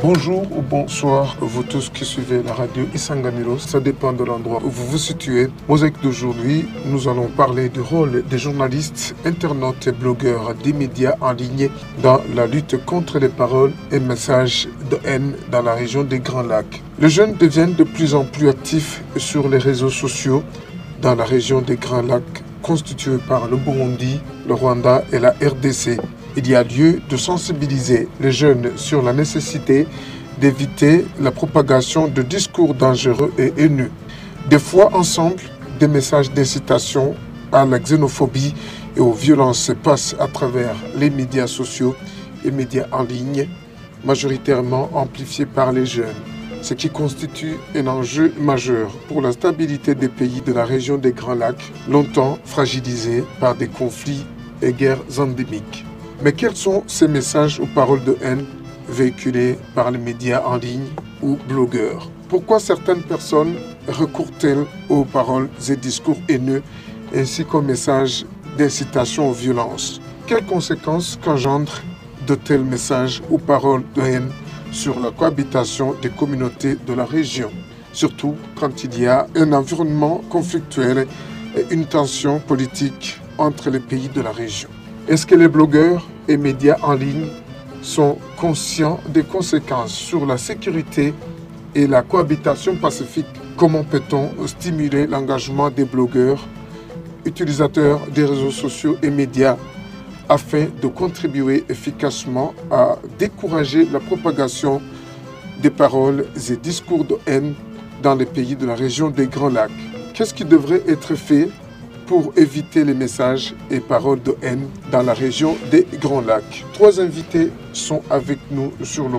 Bonjour ou bonsoir, vous tous qui suivez la radio Isanganiro. Ça dépend de l'endroit où vous vous situez. Mosaïque d'aujourd'hui, nous allons parler du rôle des journalistes, internautes et blogueurs des médias en ligne dans la lutte contre les paroles et messages de haine dans la région des Grands Lacs. Les jeunes deviennent de plus en plus actifs sur les réseaux sociaux dans la région des Grands Lacs constituée par le Burundi, le Rwanda et la RDC il y a lieu de sensibiliser les jeunes sur la nécessité d'éviter la propagation de discours dangereux et haineux. Des fois ensemble, des messages d'incitation à la xénophobie et aux violences passent à travers les médias sociaux et médias en ligne, majoritairement amplifiés par les jeunes, ce qui constitue un enjeu majeur pour la stabilité des pays de la région des Grands Lacs, longtemps fragilisés par des conflits et guerres endémiques. Mais quels sont ces messages ou paroles de haine véhiculés par les médias en ligne ou blogueurs? Pourquoi certaines personnes recourent-elles aux paroles et discours haineux ainsi qu'aux messages d'incitation aux violences? Quelles conséquences qu'engendrent de tels messages ou paroles de haine sur la cohabitation des communautés de la région? Surtout quand il y a un environnement conflictuel et une tension politique entre les pays de la région. Est-ce que les blogueurs et médias en ligne sont conscients des conséquences sur la sécurité et la cohabitation pacifique? Comment peut-on stimuler l'engagement des blogueurs, utilisateurs des réseaux sociaux et médias afin de contribuer efficacement à décourager la propagation des paroles et discours de haine dans les pays de la région des Grands Lacs? Qu'est-ce qui devrait être fait pour éviter les messages et paroles de haine dans la région des Grands Lacs. Trois invités sont avec nous sur le,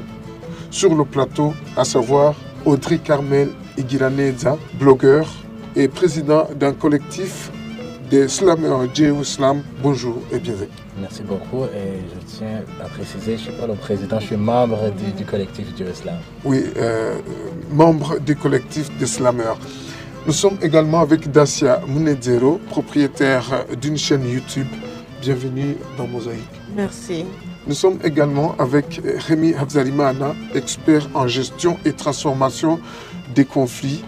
sur le plateau, à savoir Audrey Carmel Igiraneza, blogueur et président d'un collectif des slameurs Jéhu Slam. Bonjour et bienvenue. Merci beaucoup et je tiens à préciser, je ne suis pas le président, je suis membre du, du collectif Jéhu Slam. Oui, euh, membre du collectif des slameurs. Nous sommes également avec Dacia Munedzero, propriétaire d'une chaîne YouTube. Bienvenue dans Mosaïque. Merci. Nous sommes également avec Rémi Habzalimana, expert en gestion et transformation des conflits,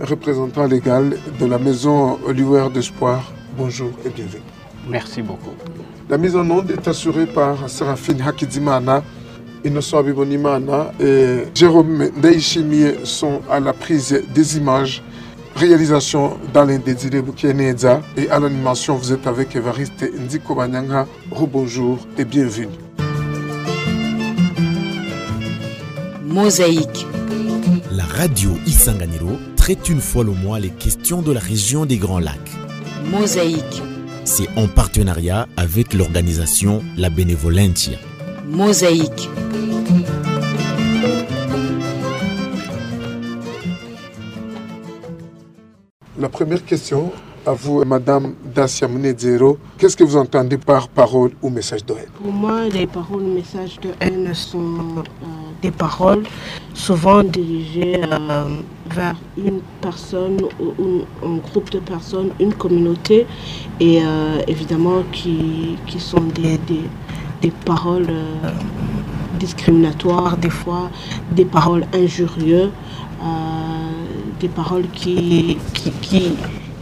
représentant légal de la maison Lueur d'Espoir. Bonjour et bienvenue. Merci beaucoup. La mise en onde est assurée par Seraphine Hakizimana, Innocent Abibonimana et Jérôme Ndeichimie sont à la prise des images Réalisation d'Alain Désiré Boukieneza et à l'animation, vous êtes avec Evariste Ndiko Banyanga. Rebonjour et bienvenue. Mosaïque. La radio Isanganiro traite une fois le mois les questions de la région des Grands Lacs. Mosaïque. C'est en partenariat avec l'organisation La Benevolentia. Mosaïque. La première question à vous, Madame Dacia Munedzero. Qu'est-ce que vous entendez par parole ou message de haine? Pour moi, les paroles ou messages de haine sont euh, des paroles souvent dirigées euh, vers une personne ou un groupe de personnes, une communauté, et euh, évidemment qui, qui sont des, des, paroles discriminatoires, des fois des paroles injurieuses, des paroles qui, qui, qui,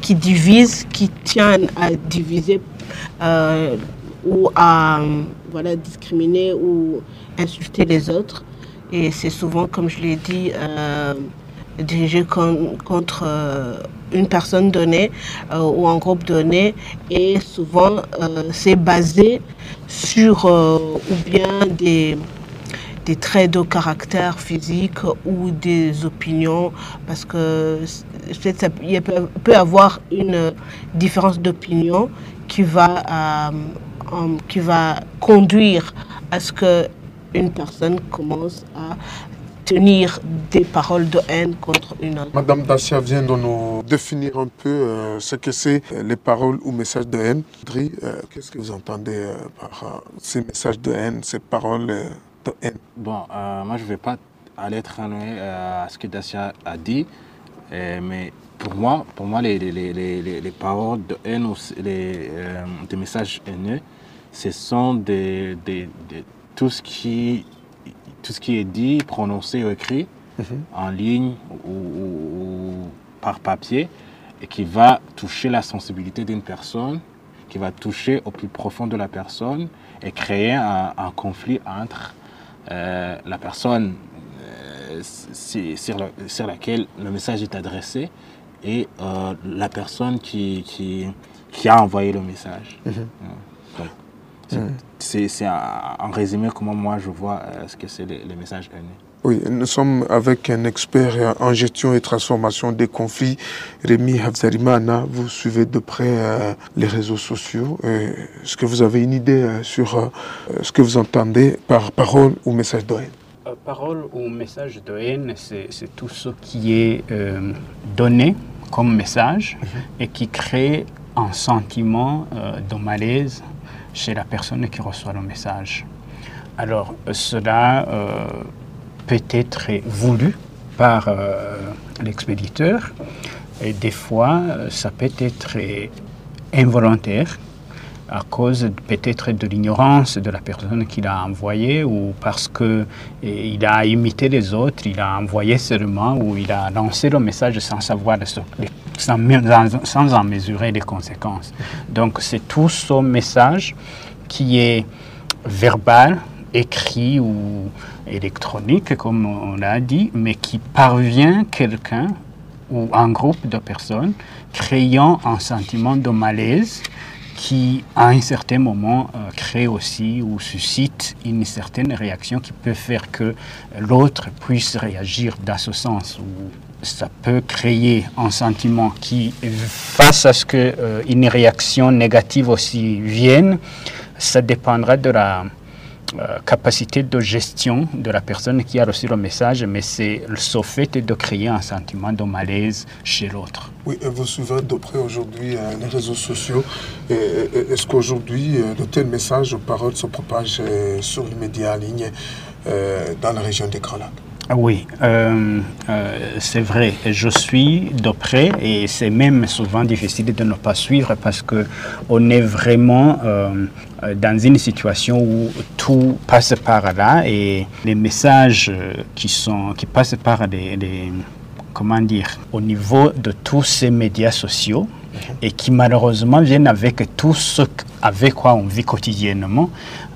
qui divisent, qui tiennent à diviser euh, ou à voilà, discriminer ou insulter les autres. Et c'est souvent, comme je l'ai dit, euh, dirigé con- contre euh, une personne donnée ou un groupe donné. Et souvent, c'est basé sur ou bien des, des traits de caractère physique ou des opinions, parce que ça- il peut, peut avoir une différence d'opinion qui va, euh, qui va conduire à ce que une personne commence à tenir des paroles de haine contre une autre. Madame Dacia vient de nous définir un peu euh, ce que c'est euh, les paroles ou messages de haine. Qu'est-ce que vous entendez par ces messages de haine, ces paroles Bon, euh, moi je ne vais pas aller très loin euh, à ce que Dacia a dit, euh, mais pour moi, pour moi les, les, les, les, les paroles de haine ou les, des messages haineux, ce sont des, des, des- tout ce qui tout ce qui est dit, prononcé ou écrit, Mhm. en ligne ou, ou- ou par papier, et qui va toucher la sensibilité d'une personne, qui va toucher au plus profond de la personne et créer un, un conflit entre euh, la personne euh, sur, la- sur laquelle le message est adressé et euh, la personne qui, qui, qui a envoyé le message. Donc, c'est- en résumé comment moi je vois ce que c'est les, les messages haineux. Oui, nous sommes avec un expert en gestion et transformation des conflits, Rémi Habzarimana. Vous suivez de près euh, les réseaux sociaux. Est-ce que vous avez une idée euh, sur euh, ce que vous entendez par parole ou message de haine? Parole ou message de haine, c'est tout ce qui est donné comme message et qui crée un sentiment de malaise chez la personne qui reçoit le message. Alors, cela euh, peut être voulu par euh, l'expéditeur et des fois, euh, ça peut être involontaire à cause peut-être de l'ignorance de la personne qui l'a envoyé ou parce que il a imité les autres, il a envoyé seulement ou il a lancé le message sans savoir sans, sans en mesurer les conséquences. Donc c'est tout ce message qui est verbal, écrit ou électronique, comme on l'a dit, mais qui parvient quelqu'un ou un groupe de personnes créant un sentiment de malaise qui, à un certain moment, euh, crée aussi ou suscite une certaine réaction qui peut faire que l'autre puisse réagir dans ce sens. Ou ça peut créer un sentiment qui, face à ce que euh, réaction négative aussi vienne, ça dépendra de la capacité de gestion de la personne qui a reçu le message, mais c'est ce fait de créer un sentiment de malaise chez l'autre. Oui, et vous suivez de près aujourd'hui euh, les réseaux sociaux. Est-ce qu'aujourd'hui, euh, de tels messages ou paroles se propagent euh, sur les médias en ligne euh, dans la région des Grands Oui, euh, euh, c'est vrai. Je suis de près et c'est même souvent difficile de ne pas suivre parce que on est vraiment euh, dans une situation où tout passe par là et les messages qui sont qui passent par les- comment dire au niveau de tous ces médias sociaux et qui malheureusement viennent avec tout ce avec quoi on vit quotidiennement.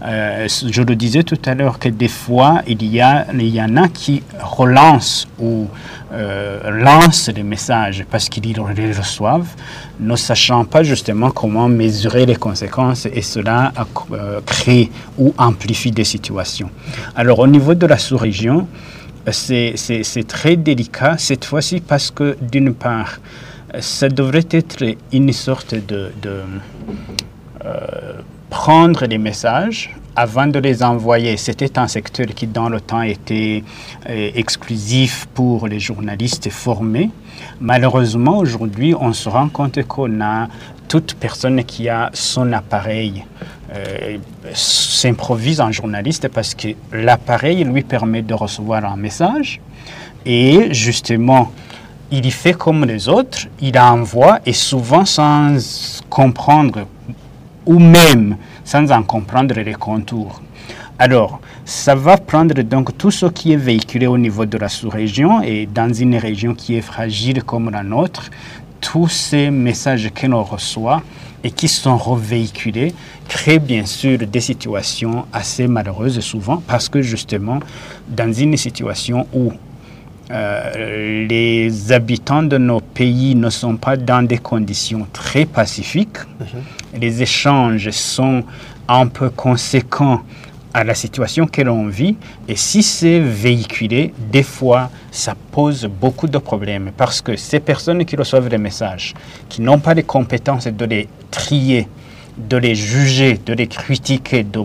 Euh, je le disais tout à l'heure que des fois, il y, a, il y en a qui relancent ou euh, lancent des messages parce qu'ils les reçoivent, ne sachant pas justement comment mesurer les conséquences et cela euh, crée ou amplifie des situations. Alors au niveau de la sous-région, c'est- c'est très délicat cette fois-ci parce que d'une part, ça devrait être une sorte de, euh, prendre les messages avant de les envoyer. C'était un secteur qui, dans le temps, était euh, exclusif pour les journalistes formés. Malheureusement, aujourd'hui, on se rend compte qu'on a toute personne qui a son appareil euh, s'improvise en journaliste parce que l'appareil lui permet de recevoir un message et justement, il y fait comme les autres, il envoie et souvent sans comprendre ou même sans en comprendre les contours. Alors, ça va prendre donc tout ce qui est véhiculé au niveau de la sous-région et dans une région qui est fragile comme la nôtre, tous ces messages que l'on reçoit et qui sont revéhiculés créent bien sûr des situations assez malheureuses souvent parce que justement, dans une situation où euh, les habitants de nos pays ne sont pas dans des conditions très pacifiques. Les échanges sont un peu conséquents à la situation que l'on vit. Et si c'est véhiculé, des fois, ça pose beaucoup de problèmes parce que ces personnes qui reçoivent les messages, qui n'ont pas les compétences de les trier, de les juger, de les critiquer, de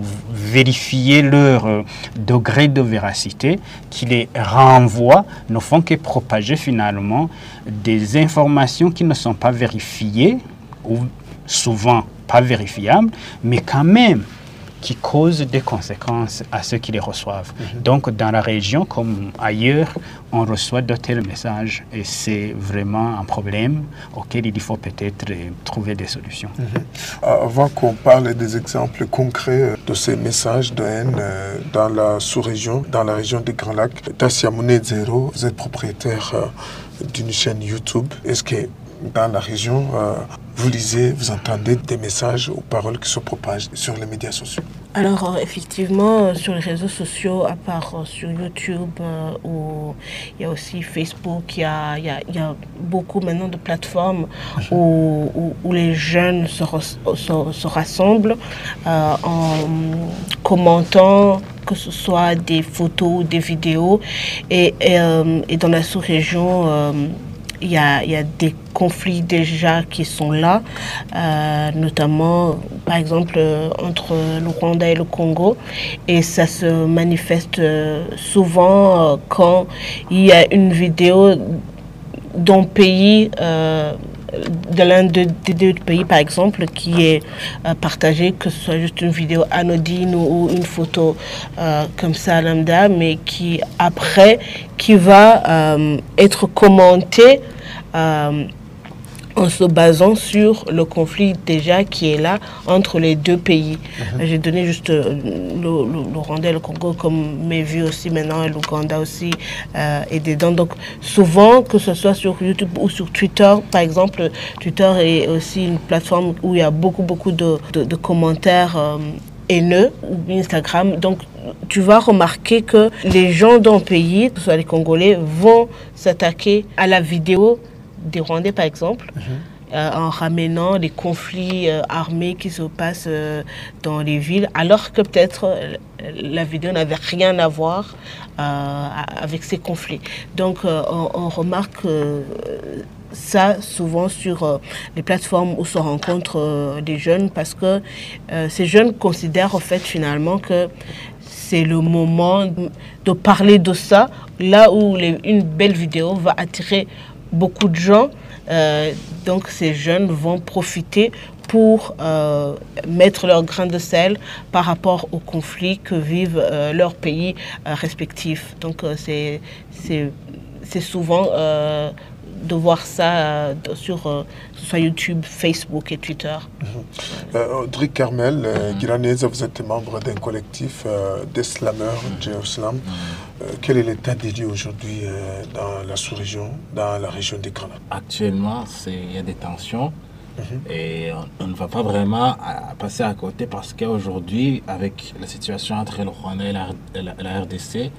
vérifier leur euh, degré de véracité, qui les renvoient, ne font que propager finalement des informations qui ne sont pas vérifiées ou souvent pas vérifiables, mais quand même qui causent des conséquences à ceux qui les reçoivent. Donc, dans la région comme ailleurs, on reçoit de tels messages et c'est vraiment un problème auquel il faut peut-être euh, trouver des solutions. Avant qu'on parle des exemples concrets euh, de ces messages de haine euh, dans la sous-région, dans la région des Grands Lacs, Tassia Zero, vous êtes propriétaire euh, d'une chaîne YouTube. Est-ce que dans la région, euh, vous lisez, vous entendez des messages ou paroles qui se propagent sur les médias sociaux Alors, euh, effectivement, euh, sur les réseaux sociaux, à part euh, sur YouTube, où il y a aussi Facebook, il y a, il y a- il y a beaucoup maintenant de plateformes où, où- où les jeunes se, res- se- se rassemblent en commentant que ce soit des photos ou des vidéos. Et, et, et dans la sous-région, il y, a, y a des conflits déjà qui sont là, euh, notamment par exemple euh, entre le Rwanda et le Congo. Et ça se manifeste euh, souvent quand il y a une vidéo d'un pays, de l'un de- des deux pays par exemple, qui est euh, partagé, que ce soit juste une vidéo anodine ou, une photo euh, comme ça lambda, mais qui après, qui va euh, être commentée en se basant sur le conflit déjà qui est là entre les deux pays. J'ai donné juste euh, le, le- le Rwanda et le Congo comme mes vues aussi maintenant, et l'Ouganda aussi euh, est dedans. Donc souvent, que ce soit sur YouTube ou sur Twitter, par exemple, Twitter est aussi une plateforme où il y a beaucoup, beaucoup de, de- de commentaires. euh, haineux ou Instagram. Donc, tu vas remarquer que les gens d'un pays, que ce soit les Congolais, vont s'attaquer à la vidéo des Rwandais, par exemple, euh, en ramenant les conflits euh, armés qui se passent euh, dans les villes, alors que peut-être la vidéo n'avait rien à voir avec ces conflits. Donc, on, on remarque ça souvent sur les plateformes où se rencontrent des jeunes parce que ces jeunes considèrent en fait finalement que c'est le moment de parler de ça, là où les- une belle vidéo va attirer beaucoup de gens. Euh, donc ces jeunes vont profiter pour euh, mettre leur grain de sel par rapport aux conflits que vivent euh, leurs pays respectifs. Donc c'est souvent de voir ça euh, sur euh, soit YouTube, Facebook et Twitter. Euh, Audrey Carmel, euh, Guiranese, vous êtes membre d'un collectif euh, des slameurs, Jérusalem. Euh, quel est l'état des lieux aujourd'hui euh, dans la sous-région, dans la région des Grands Lacs Actuellement, c'est- il y a des tensions et on, on ne va pas vraiment à- passer à côté parce qu'aujourd'hui, avec la situation entre le Rwanda et la, et la- la RDC,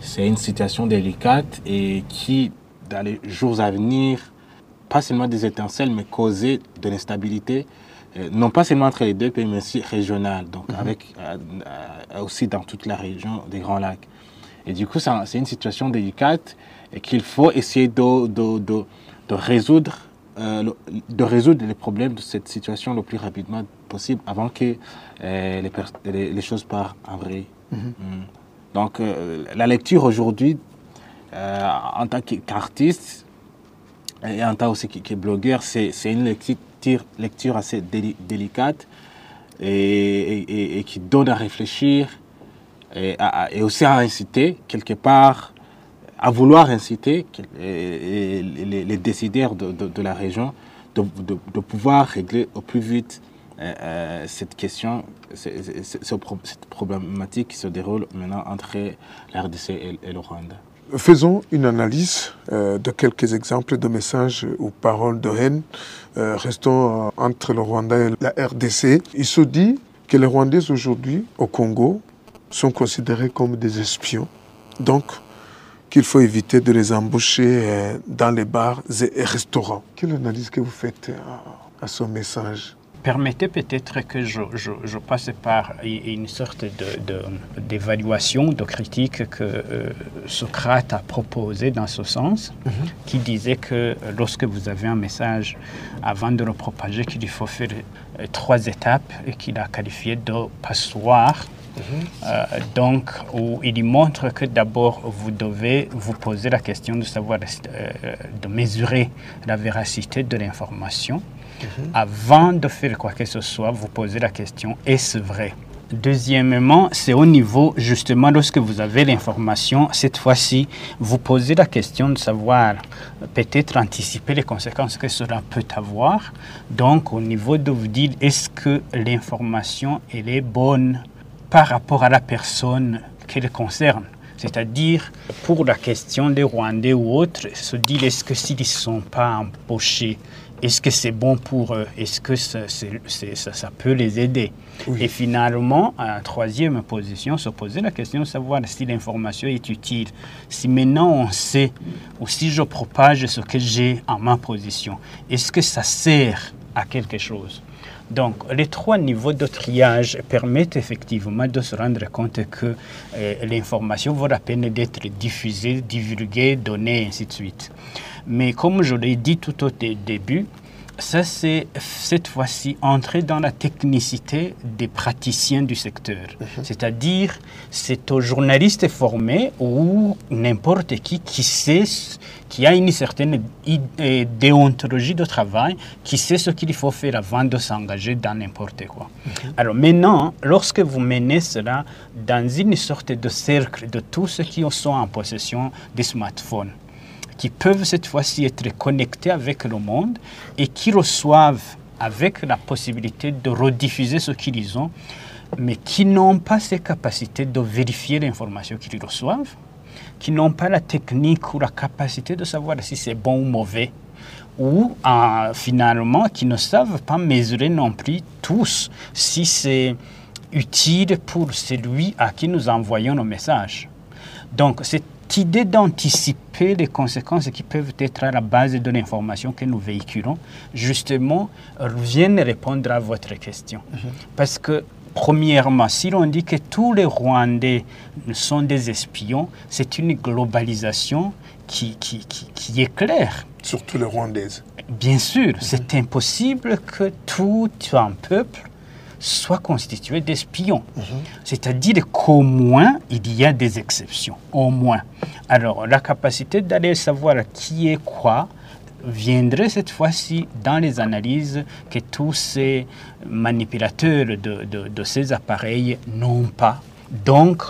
c'est une situation délicate et qui, dans les jours à venir, pas seulement des étincelles, mais causer de l'instabilité, euh, non pas seulement entre les deux pays, mais aussi régionale, donc avec, euh, euh, aussi dans toute la région des Grands Lacs. Et du coup, c'est une situation délicate et qu'il faut essayer de, de, de, de résoudre, euh, de résoudre les problèmes de cette situation le plus rapidement possible avant que euh, les, pers- les, les choses partent en vrai. Mm. Donc, euh, la lecture aujourd'hui, euh, en tant qu'- qu'artiste et en tant aussi que, blogueur, c'est une lecture, assez déli- délicate et, qui donne à réfléchir et, aussi à inciter, quelque part, à vouloir inciter les, décideurs de, la région de, pouvoir régler au plus vite euh, euh, cette question, cette problématique qui se déroule maintenant entre la RDC et le Rwanda. Faisons une analyse euh, de quelques exemples de messages ou paroles de haine. Euh, restons euh, entre le Rwanda et la RDC. Il se dit que les Rwandais aujourd'hui au Congo sont considérés comme des espions. Donc, qu'il faut éviter de les embaucher euh, dans les bars et restaurants. Quelle analyse que vous faites à, à ce message? Permettez peut-être que je, je- je passe par une sorte de- de- d'évaluation, de, critique que euh, Socrate a proposé dans ce sens, qui disait que lorsque vous avez un message, avant de le propager, qu'il faut faire euh, trois étapes et qu'il a qualifié de passoire. Euh, donc, où il montre que d'abord, vous devez vous poser la question de savoir, de mesurer la véracité de l'information. Avant de faire quoi que ce soit, vous posez la question, est-ce vrai? Deuxièmement, c'est au niveau, justement, lorsque vous avez l'information, cette fois-ci, vous posez la question de savoir, peut-être anticiper les conséquences que cela peut avoir. Donc, au niveau de vous dire, est-ce que l'information, elle est bonne par rapport à la personne qu'elle concerne? C'est-à-dire, pour la question des Rwandais ou autres, se dire est-ce que s'ils ne sont pas empochés, est-ce que c'est bon pour eux? Est-ce que ça, c'est- c'est- ça- ça peut les aider? Oui. Et finalement, à la troisième position, se poser la question de savoir si l'information est utile. Si maintenant on sait, ou si je propage ce que j'ai en ma position, est-ce que ça sert à quelque chose? Donc, les trois niveaux de triage permettent effectivement de se rendre compte que euh, l'information vaut la peine d'être diffusée, divulguée, donnée, ainsi de suite. Mais comme je l'ai dit tout au dé- début, ça c'est cette fois-ci entrer dans la technicité des praticiens du secteur. C'est-à-dire, c'est aux journalistes formés ou n'importe qui qui sait, qui a une certaine déontologie de travail, qui sait ce qu'il faut faire avant de s'engager dans n'importe quoi. Alors maintenant, lorsque vous menez cela dans une sorte de cercle de tous ceux qui sont en possession des smartphones, qui peuvent cette fois-ci être connectés avec le monde et qui reçoivent avec la possibilité de rediffuser ce qu'ils ont, mais qui n'ont pas ces capacités de vérifier l'information qu'ils reçoivent, qui n'ont pas la technique ou la capacité de savoir si c'est bon ou mauvais, ou euh, finalement qui ne savent pas mesurer non plus tous si c'est utile pour celui à qui nous envoyons nos messages. Donc, cette idée d'anticiper les conséquences qui peuvent être à la base de l'information que nous véhiculons, justement, vient répondre à votre question. Parce que, premièrement, si l'on dit que tous les Rwandais sont des espions, c'est une globalisation qui, qui, qui, qui est claire. Surtout les Rwandaises. Bien sûr, c'est impossible que tout un peuple soit constitué d'espions. C'est-à-dire qu'au moins, il y a des exceptions. Au moins. Alors, la capacité d'aller savoir qui est quoi viendrait cette fois-ci dans les analyses que tous ces manipulateurs de, de- de ces appareils n'ont pas. Donc,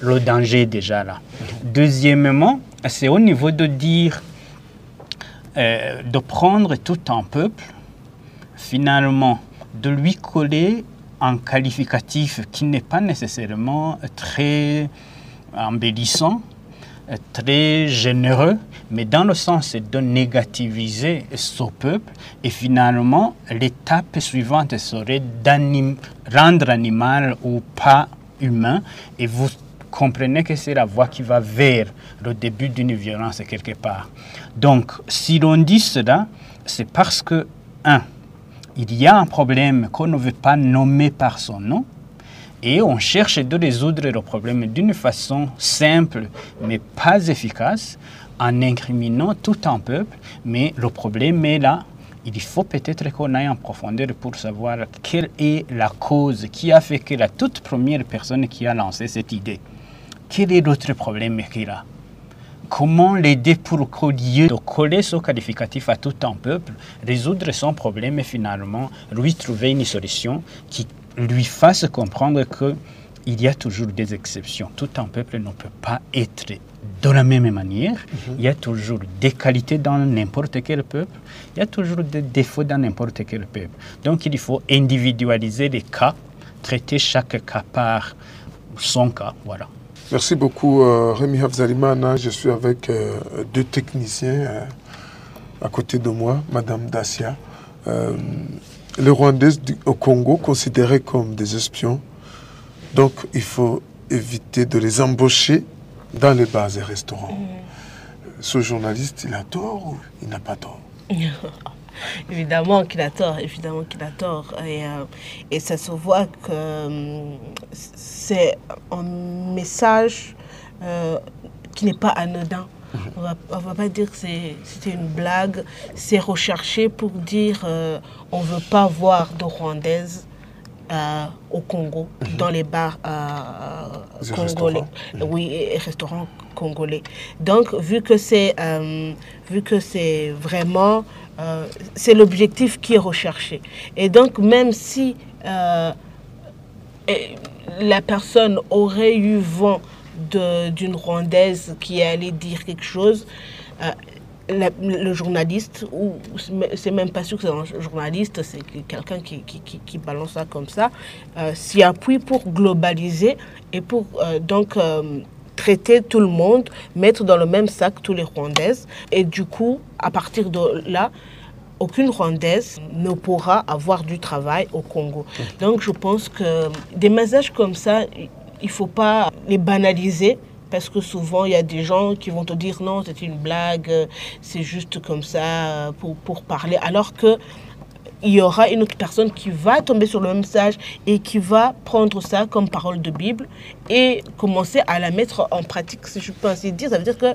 le danger est déjà là. Deuxièmement, c'est au niveau de dire euh, de prendre tout un peuple, finalement, de lui coller un qualificatif qui n'est pas nécessairement très embellissant, très généreux, mais dans le sens de négativiser ce peuple. Et finalement, l'étape suivante serait d'anim- rendre animal ou pas humain. Et vous comprenez que c'est la voie qui va vers le début d'une violence quelque part. Donc, si l'on dit cela, c'est parce que, un, il y a un problème qu'on ne veut pas nommer par son nom, et on cherche de résoudre le problème d'une façon simple, mais pas efficace, en incriminant tout un peuple. Mais le problème est là. Il faut peut-être qu'on aille en profondeur pour savoir quelle est la cause qui a fait que la toute première personne qui a lancé cette idée, quel est l'autre problème qu'il a? Comment l'aider pour qu'au lieu de coller ce qualificatif à tout un peuple, résoudre son problème et finalement lui trouver une solution qui lui fasse comprendre que il y a toujours des exceptions. Tout un peuple ne peut pas être de la même manière. Il y a toujours des qualités dans n'importe quel peuple. Il y a toujours des défauts dans n'importe quel peuple. Donc il faut individualiser les cas, traiter chaque cas par son cas. Voilà. Merci beaucoup, euh, Rémi Hafzalimana. Je suis avec euh, deux techniciens euh, à côté de moi, Madame Dacia. Les Rwandais du- au Congo considérés comme des espions. Donc, il faut éviter de les embaucher dans les bars et restaurants. Ce journaliste, il a tort ou il n'a pas tort? Évidemment qu'il a tort, évidemment qu'il a tort. Et, euh, et ça se voit que hum, c'est un message euh, qui n'est pas anodin. On va, on va pas dire que c'était une blague. C'est recherché pour dire euh, on veut pas voir de Rwandaises euh, au Congo, dans les bars euh, congolais. Oui, et, et restaurants congolais. Donc, vu que c'est euh, vu que c'est vraiment euh, c'est l'objectif qui est recherché. Et donc, même si la personne aurait eu vent d'une rwandaise qui allait dire quelque chose, le journaliste, ou c'est même pas sûr que c'est un journaliste, c'est que quelqu'un qui, qui, qui- qui balance ça comme ça, euh, s'y appuie pour globaliser et pour euh, donc euh, traiter tout le monde, mettre dans le même sac tous les Rwandaises. Et du coup, à partir de là, aucune Rwandaise ne pourra avoir du travail au Congo. Donc je pense que des messages comme ça, il ne faut pas les banaliser. Parce que souvent, il y a des gens qui vont te dire non, c'est une blague, euh, c'est juste comme ça euh, pour, pour parler. Alors que il y aura une autre personne qui va tomber sur le même message et qui va prendre ça comme parole de Bible et commencer à la mettre en pratique, si je peux ainsi dire. Ça veut dire que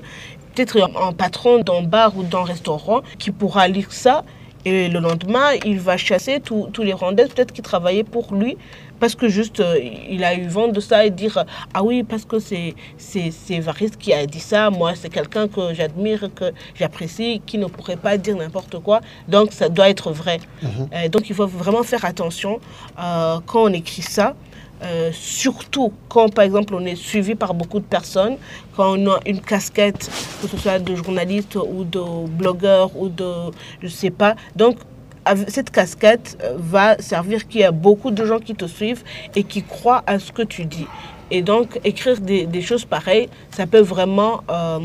peut-être un patron d'un bar ou d'un restaurant qui pourra lire ça et le lendemain, il va chasser tous les Rwandais peut-être qui travaillaient pour lui parce que juste euh, il a eu vent de ça et dire ah oui parce que c'est c'est c'est Évariste qui a dit ça. Moi c'est quelqu'un que j'admire que j'apprécie qui ne pourrait pas dire n'importe quoi. Donc ça doit être vrai. Euh, donc il faut vraiment faire attention euh, quand on écrit ça euh, surtout quand, par exemple, on est suivi par beaucoup de personnes, quand on a une casquette, que ce soit de journaliste ou de blogueur ou de, je sais pas. Donc, cette casquette euh, va servir qu'il y a beaucoup de gens qui te suivent et qui croient à ce que tu dis. Et donc, écrire des, choses pareilles, ça peut vraiment euh,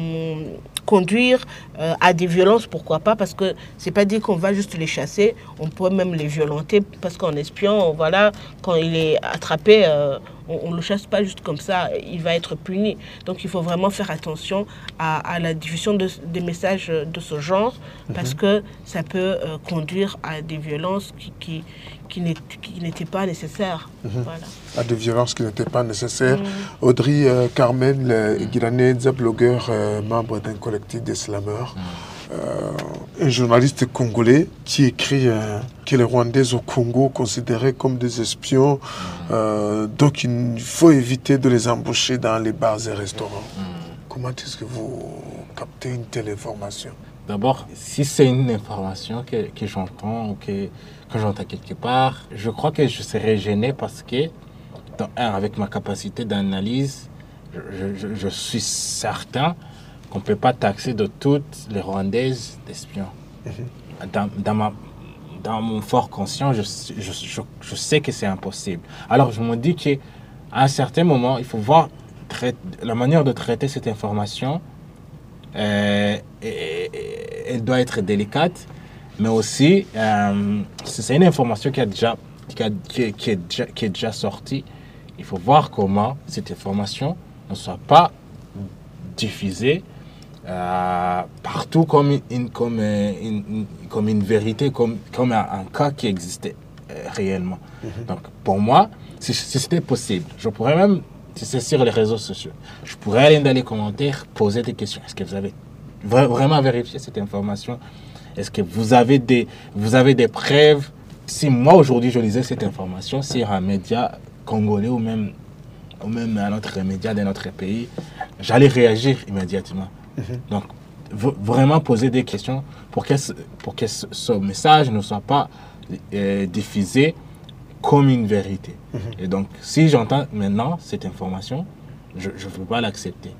conduire euh, à des violences, pourquoi pas, parce que c'est pas dit qu'on va juste les chasser, on peut même les violenter, parce qu'en espion, voilà, quand il est attrapé, on ne le chasse pas juste comme ça, il va être puni. Donc il faut vraiment faire attention à, à la diffusion de, des messages de ce genre, parce que ça peut euh, conduire à des violences qui, qui, qui n'étaient pas nécessaires. Voilà. à des violences qui n'étaient pas nécessaires. Audrey euh, Carmel euh, Guiraneza, blogueur, euh, membre d'un collectif des slameurs, un journaliste congolais qui écrit euh, que les Rwandais au Congo considérés comme des espions, euh, donc il faut éviter de les embaucher dans les bars et restaurants. Comment est-ce que vous captez une telle information? D'abord, si c'est une information que, que j'entends ou que, que j'entends quelque part, je crois que je serais gêné parce que, dans, avec ma capacité d'analyse, je, je- je suis certain qu'on ne peut pas taxer de toutes les Rwandaises d'espions. Dans, dans ma- dans mon fort conscient, je, je, je- je sais que c'est impossible. Alors je me dis qu'à un certain moment, il faut voir la manière de traiter cette information euh, et- et- elle doit être délicate, mais aussi, euh, c'est une information qui, a déjà, qui, a- qui est- qui est déjà, qui est déjà sortie. Il faut voir comment cette information ne soit pas diffusée euh, partout comme une, comme, euh, une, comme une vérité, comme, comme un, un cas qui existait euh, réellement. Donc, pour moi, si, si c'était possible, je pourrais même, si c'est sur les réseaux sociaux, je pourrais aller dans les commentaires, poser des questions. Est-ce que vous avez vra- vraiment vérifié cette information? Est-ce que vous avez des, vous avez des preuves? Si moi, aujourd'hui, je lisais cette information sur un média congolais ou même, ou même un autre média de notre pays, j'allais réagir immédiatement. Donc, v- vraiment poser des questions pour que, ce- pour que ce, ce message ne soit pas euh, diffusé comme une vérité. Et donc, si j'entends maintenant cette information, je ne peux pas l'accepter.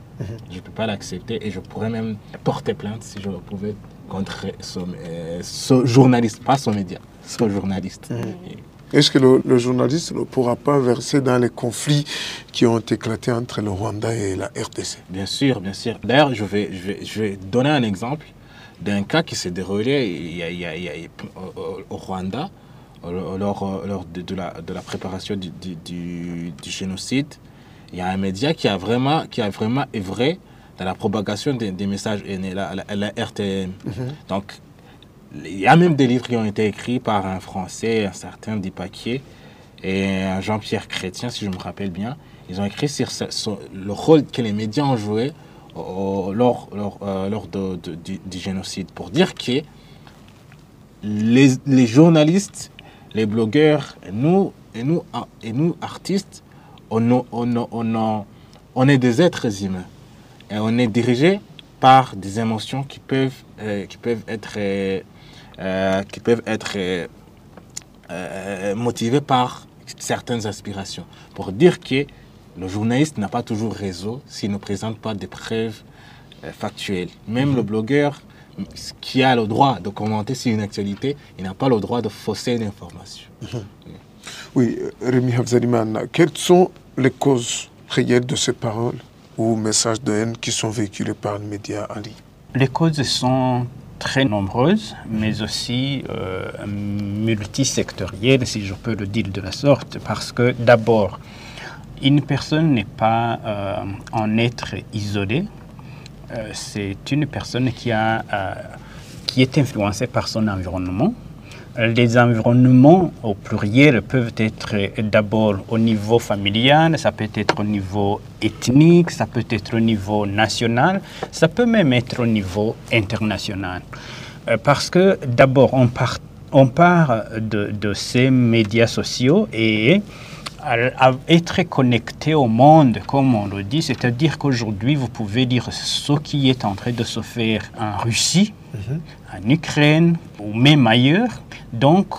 Je ne peux pas l'accepter et je pourrais même porter plainte si je le pouvais contre ce, euh, ce journaliste, pas ce média, ce journaliste. Et- Est-ce que le, le journaliste ne pourra pas verser dans les conflits qui ont éclaté entre le Rwanda et la RDC Bien sûr, bien sûr. D'ailleurs, je vais, je, vais, je vais donner un exemple d'un cas qui s'est déroulé il y a, il y a- il y a- au, Rwanda au- lors, lors de, de la, de la préparation du, du- du- du génocide. Il y a un média qui a vraiment, qui a vraiment œuvré dans la propagation des, des messages haineux, la, la- la RTM. Donc, il y a même des livres qui ont été écrits par un Français, un certain Dipaquier, et un Jean-Pierre Chrétien, si je me rappelle bien. Ils ont écrit sur le rôle que les médias ont joué lors, lors, euh, lors de- du, génocide, pour dire que les, les journalistes, les blogueurs, nous, et nous, et nous artistes, on, on, on, on, on est des êtres humains. Et on est dirigé par des émotions qui peuvent, euh, qui peuvent être, euh, euh, qui peuvent être euh, euh, motivées par certaines aspirations. Pour dire que le journaliste n'a pas toujours raison s'il ne présente pas des preuves euh, factuelles. Même le blogueur qui a le droit de commenter sur une actualité, il n'a pas le droit de fausser une information. Oui, euh, Rémi Hafzaliman, quelles sont les causes réelles de ces paroles ou messages de haine qui sont véhiculés par les médias en ligne? Les causes sont très nombreuses, mais aussi euh, multisectorielles, si je peux le dire de la sorte, parce que d'abord, une personne n'est pas euh, un être isolé, euh, c'est une personne qui, a, qui est influencée par son environnement. Les environnements au pluriel peuvent être d'abord au niveau familial, ça peut être au niveau ethnique, ça peut être au niveau national, ça peut même être au niveau international. Euh, Parce que d'abord, on part, on part de, de ces médias sociaux et à, être connecté au monde, comme on le dit, c'est-à-dire qu'aujourd'hui, vous pouvez dire ce qui est en train de se faire en Russie, en Ukraine ou même ailleurs. Donc,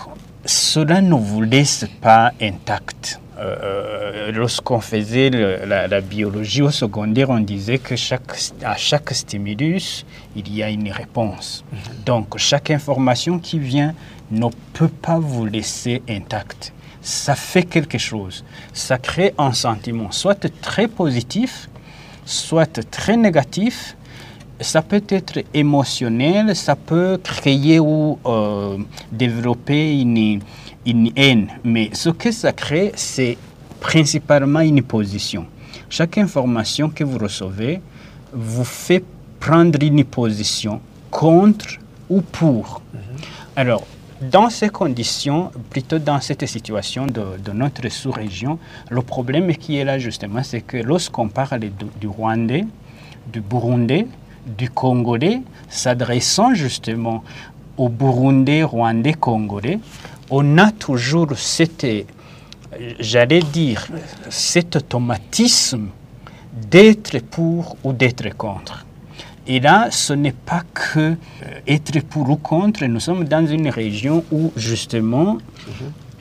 cela ne vous laisse pas intact. Euh, euh, Lorsqu'on faisait la biologie au secondaire, on disait que chaque, à chaque stimulus, il y a une réponse. Donc, chaque information qui vient ne peut pas vous laisser intact. Ça fait quelque chose. Ça crée un sentiment, soit très positif, soit très négatif, ça peut être émotionnel, ça peut créer ou euh, développer une, une haine. Mais ce que ça crée, c'est principalement une position. Chaque information que vous recevez vous fait prendre une position contre ou pour. Alors, dans ces conditions, plutôt dans cette situation de, de notre sous-région, le problème qui est là justement, c'est que lorsqu'on parle du, du Rwandais, du Burundais, du Congolais, s'adressant justement aux Burundais, Rwandais, Congolais, on a toujours cette, euh, j'allais dire, cet automatisme d'être pour ou d'être contre. Et là, ce n'est pas que euh, être pour ou contre, nous sommes dans une région où justement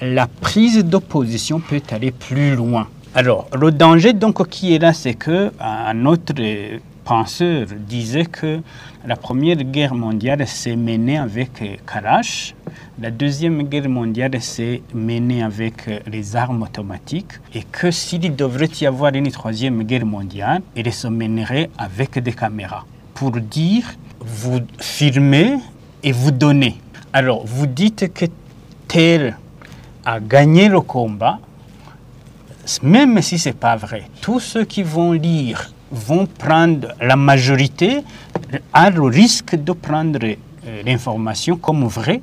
la prise d'opposition peut aller plus loin. Alors, le danger donc qui est là, c'est que un autre euh, penseur disait que la première guerre mondiale s'est menée avec euh, Kalash, la deuxième guerre mondiale s'est menée avec euh, les armes automatiques et que s'il devrait y avoir une troisième guerre mondiale, elle se mènerait avec des caméras pour dire vous filmez et vous donnez. Alors, vous dites que tel a gagné le combat, même si ce n'est pas vrai. Tous ceux qui vont lire vont prendre la majorité à le risque de prendre euh, l'information comme vraie.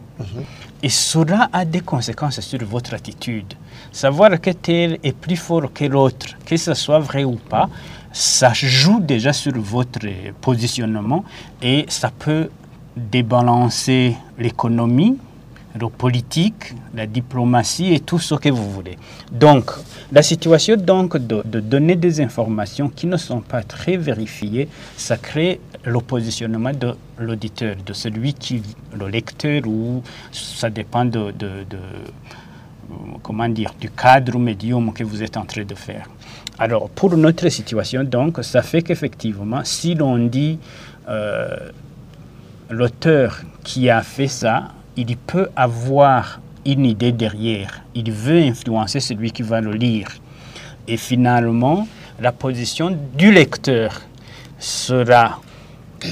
Et cela a des conséquences sur votre attitude. Savoir que tel est plus fort que l'autre, que ce soit vrai ou pas, ça joue déjà sur votre positionnement et ça peut débalancer l'économie, le politique, la diplomatie et tout ce que vous voulez. Donc, la situation donc de, donner des informations qui ne sont pas très vérifiées, ça crée le positionnement de l'auditeur, de celui qui, le lecteur, ou ça dépend de, comment dire, du cadre médium que vous êtes en train de faire. Alors, pour notre situation, donc, ça fait qu'effectivement, si l'on dit euh, l'auteur qui a fait ça, il peut avoir une idée derrière. Il veut influencer celui qui va le lire. Et finalement, la position du lecteur sera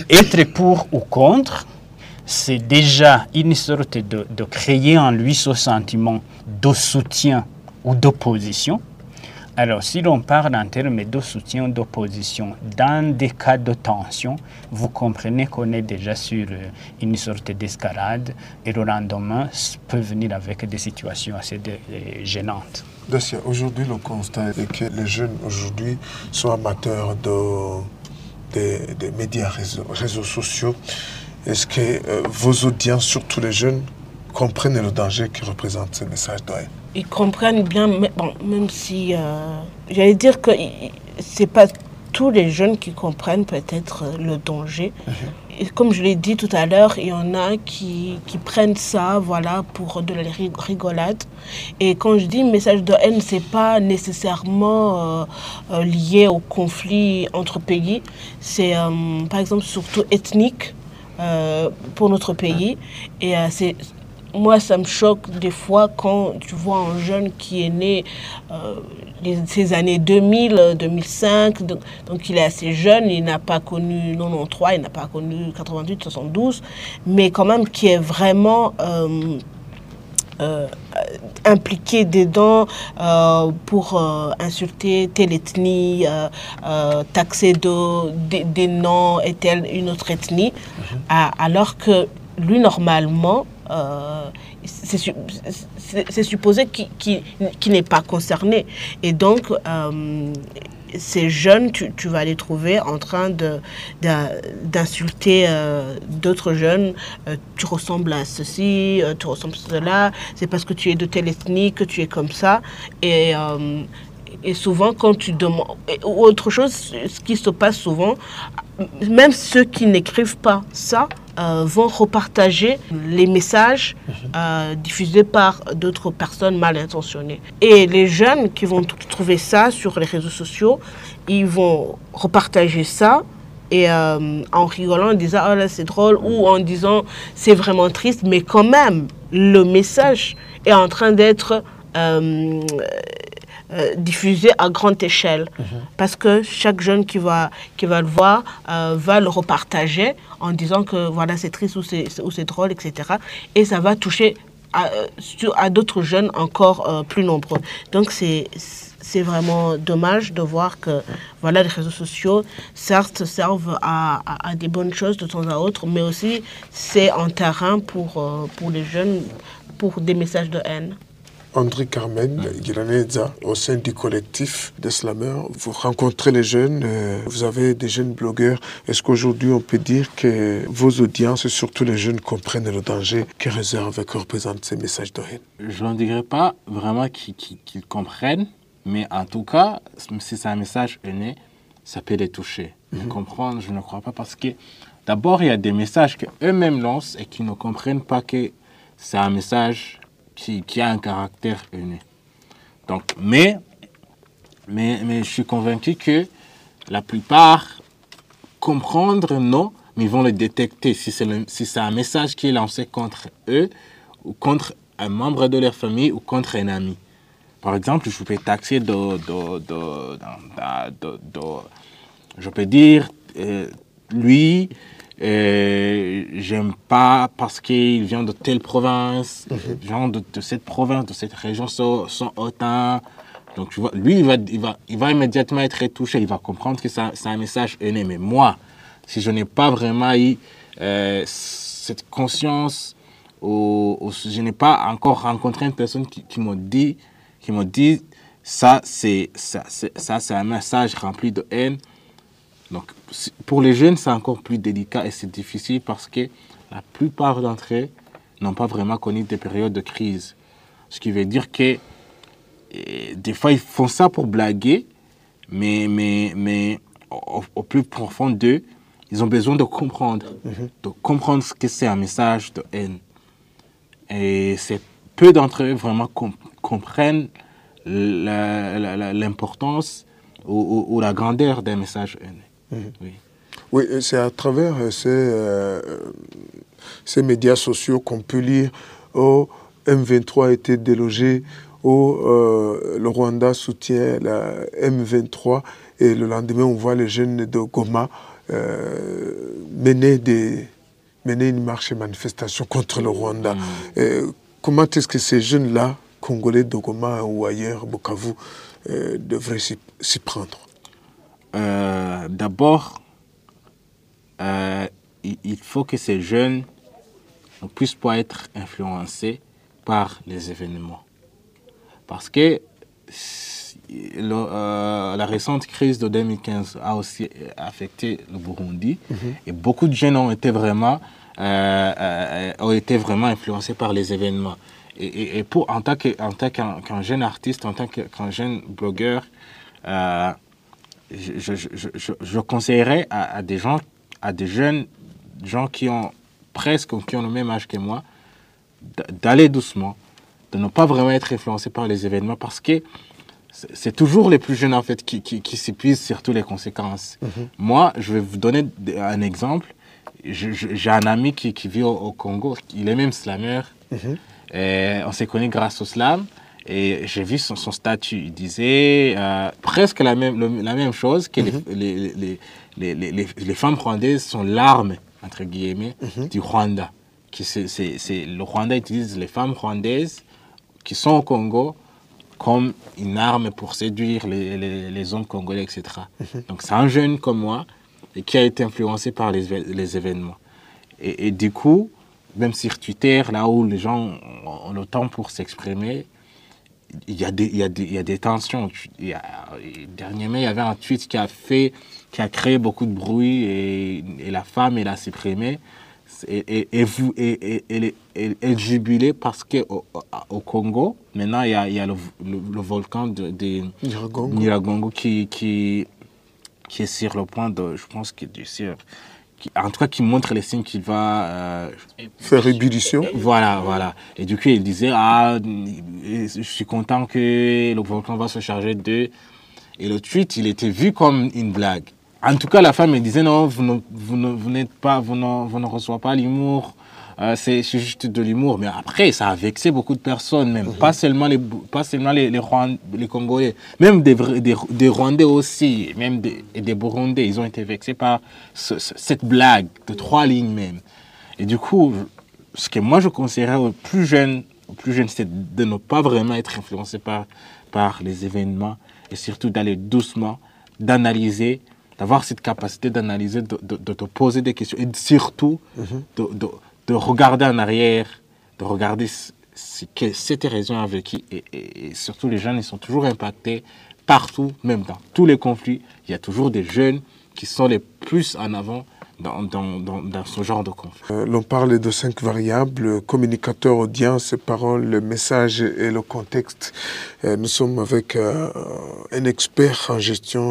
être pour ou contre. C'est déjà une sorte de, de créer en lui ce sentiment de soutien ou d'opposition. Alors, si l'on parle en termes de soutien ou d'opposition, dans des cas de tension, vous comprenez qu'on est déjà sur euh, une sorte d'escalade et le lendemain peut venir avec des situations assez euh, gênantes. Aujourd'hui, le constat est que les jeunes aujourd'hui sont amateurs de, médias réseaux, réseaux sociaux. Est-ce que euh, vos audiences, surtout les jeunes, comprennent le danger que représentent ces messages de haine Ils comprennent bien, mais bon, même si. euh, J'allais dire que c'est pas tous les jeunes qui comprennent peut-être euh, le danger. et comme je l'ai dit tout à l'heure, il y en a qui, qui prennent ça voilà, pour de la rig- rigolade. Et quand je dis message de haine, c'est pas nécessairement euh, euh, lié au conflit entre pays. C'est euh, par exemple surtout ethnique euh, pour notre pays. Et euh, c'est moi, ça me choque des fois quand tu vois un jeune qui est né euh, les- ces années 2000, euh, 2005, donc, donc il est assez jeune, il n'a pas connu 93, il n'a pas connu 88, 72, mais quand même qui est vraiment euh, euh, impliqué dedans euh, pour euh, insulter telle ethnie, euh, euh, taxer de, des- des noms et telle une autre ethnie, à- alors que lui, normalement, euh, c'est su- c'est- c'est supposé qu'il qu'il n'est pas concerné. Et donc, euh, ces jeunes, tu, vas les trouver en train de- d'in- d'insulter euh, d'autres jeunes. Tu ressembles à ceci, tu ressembles à cela, c'est parce que tu es de telle ethnie que tu es comme ça. Et, et souvent, quand tu demandes. Ou autre chose, ce qui se passe souvent, même ceux qui n'écrivent pas ça euh, vont repartager les messages euh, diffusés par d'autres personnes mal intentionnées. Et les jeunes qui vont trouver ça sur les réseaux sociaux, ils vont repartager ça et euh, en rigolant, en disant oh là c'est drôle ou en disant c'est vraiment triste, mais quand même le message est en train d'être euh, euh, diffusé à grande échelle. Parce que chaque jeune qui va, qui va le voir euh, va le repartager en disant que voilà, c'est triste ou c'est drôle, etc. Et ça va toucher à, euh, à d'autres jeunes encore euh, plus nombreux. Donc c'est vraiment dommage de voir que voilà, les réseaux sociaux, certes, servent à, à- à des bonnes choses de temps à autre, mais aussi c'est un terrain pour, pour les jeunes, pour des messages de haine. André Carmen Giraneza, au sein du collectif des slameurs, vous rencontrez les jeunes, euh, vous avez des jeunes blogueurs. Est-ce qu'aujourd'hui on peut dire que vos audiences, et surtout les jeunes, comprennent le danger que réservent et que représentent ces messages de haine? Je ne dirais pas vraiment qu'ils comprennent, mais en tout cas, si c'est un message haineux, ça peut les toucher. Mais Comprendre, je ne crois pas parce que d'abord, il y a des messages qu'eux-mêmes lancent et qui ne comprennent pas que c'est un message qui, a un caractère haineux. Donc, mais, mais, mais je suis convaincu que la plupart comprendre, non, mais ils vont le détecter si c'est si un message qui est lancé contre eux ou contre un membre de leur famille ou contre un ami. Par exemple, je peux taxer de- de- de- je peux dire, euh, lui, euh, j'aime pas parce qu'il vient de telle province, genre de, de cette province, de cette région, sont, sont hautains. Donc, tu vois, lui, il va, il, va, il va immédiatement être touché, il va comprendre que c'est un- c'est un message haineux. Mais moi, si je n'ai pas vraiment eu euh, cette conscience, ou, ou si je n'ai pas encore rencontré une personne qui, qui me dit, qui dit ça, c'est ça, c'est- ça, c'est un message rempli de haine. Donc, pour les jeunes, c'est encore plus délicat et c'est difficile parce que la plupart d'entre eux n'ont pas vraiment connu des périodes de crise. Ce qui veut dire que eh, des fois, ils font ça pour blaguer, mais, mais, mais au, au plus profond d'eux, ils ont besoin de comprendre, de comprendre ce que c'est un message de haine. Et c'est peu d'entre eux vraiment com- comprennent l'importance ou, ou- ou la grandeur d'un message haineux. Oui. C'est à travers euh, ces, euh, ces médias sociaux qu'on peut lire Oh, M23 a été délogé, oh, euh, le Rwanda soutient la M23, et le lendemain, on voit les jeunes de Goma euh, mener, des, mener une marche et manifestation contre le Rwanda. Et comment est-ce que ces jeunes-là, Congolais de Goma ou ailleurs, Bukavu, devraient s'y prendre? Euh, D'abord, euh, il, faut que ces jeunes ne puissent pas être influencés par les événements. Parce que le- euh, la récente crise de 2015 a aussi affecté le Burundi et beaucoup de jeunes ont été vraiment, ont été vraiment influencés par les événements. Et, et- et pour, en tant qu'un qu'un jeune artiste, en tant qu'un jeune blogueur, je, je, je, je, je conseillerais à, à des gens, à des jeunes gens qui ont presque qui ont le même âge que moi, d'aller doucement, de ne pas vraiment être influencé par les événements parce que c'est toujours les plus jeunes en fait qui, qui, qui s'épuisent sur toutes les conséquences. Moi, je vais vous donner un exemple. J'ai un ami qui, qui vit au, au Congo, il est même slammer. Et on s'est connus grâce au slam. Et j'ai vu son, son statut. Il disait euh, presque la même, le- la même chose que les, les, les, les, les, femmes rwandaises sont l'arme, entre guillemets, du Rwanda. Qui c'est- c'est- le Rwanda utilise les femmes rwandaises qui sont au Congo comme une arme pour séduire les, les, les hommes congolais, etc. Donc c'est un jeune comme moi et qui a été influencé par les, les événements. Et, et du coup, même sur Twitter, là où les gens ont le temps pour s'exprimer, il y, a des, il, y a des, il y a des tensions. Il y a- dernièrement, il y avait un tweet qui a, fait, qui a créé beaucoup de bruit et, et la femme, elle a supprimé. Et, et, vous, et, et, jubilait parce qu'au au Congo, maintenant, il y a, il y a le, le- le volcan de, de. Nyiragongo qui, qui, qui est sur le point de, je pense, est sur, qui, en tout cas, qui montre les signes qu'il va euh, Faire ébullition. voilà, voilà. Et du coup, il disait, ah, je suis content que le volcan va se charger d'eux. Et le tweet, il était vu comme une blague. En tout cas, la femme, elle disait, non, vous n'êtes pas, vous ne, vous ne recevez pas l'humour. Euh, c'est juste de l'humour. Mais après, ça a vexé beaucoup de personnes, même. Pas seulement les, pas seulement les, les, Rwand- les Congolais, même des, des, des Rwandais aussi, même des, et des Burundais. Ils ont été vexés par ce- ce- cette blague de trois lignes même. Et du coup, ce que moi je conseillerais aux plus jeunes, aux plus jeunes, c'est de ne pas vraiment être influencé par, par les événements et surtout d'aller doucement, d'analyser, d'avoir cette capacité d'analyser, de, de- de te poser des questions et surtout de, de- de regarder en arrière, de regarder ce, que cette région a vécu et, surtout les jeunes, ils sont toujours impactés partout, même dans tous les conflits. Il y a toujours des jeunes qui sont les plus en avant dans, dans, dans, ce genre de conflit. Euh, L'on parle de cinq variables, communicateur, audience, parole, le message et le contexte. Euh, nous sommes avec euh, un expert en gestion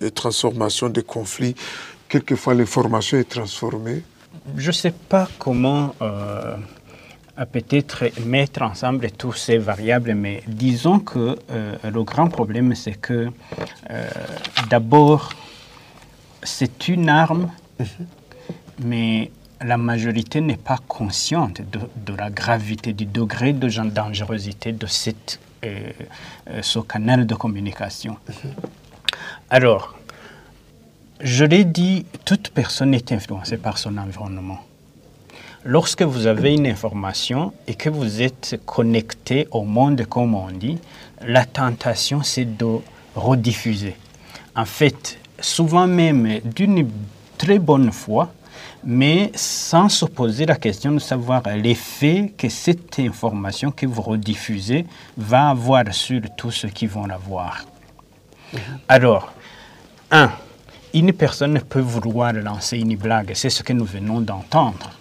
euh, et transformation des conflits. Quelquefois, l'information est transformée. Je ne sais pas comment euh, peut-être mettre ensemble tous ces variables, mais disons que euh, le grand problème, c'est que euh, d'abord, c'est une arme, mais la majorité n'est pas consciente de, de la gravité, du degré de dangerosité de cette, euh, ce canal de communication. Alors, je l'ai dit, toute personne est influencée par son environnement. Lorsque vous avez une information et que vous êtes connecté au monde, comme on dit, la tentation, c'est de rediffuser. En fait, souvent même d'une très bonne foi, mais sans se poser la question de savoir l'effet que cette information que vous rediffusez va avoir sur tous ceux qui vont la voir. Alors, un, une personne peut vouloir lancer une blague, c'est ce que nous venons d'entendre.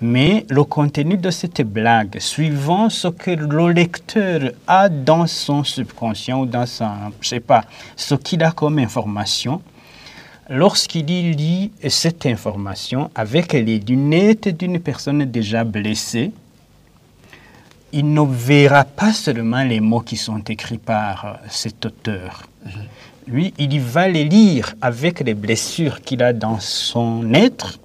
Mais le contenu de cette blague, suivant ce que le lecteur a dans son subconscient ou dans son, je sais pas, ce qu'il a comme information, lorsqu'il lit cette information avec les lunettes d'une personne déjà blessée, il ne verra pas seulement les mots qui sont écrits par cet auteur. Lui, il va les lire avec les blessures qu'il a dans son être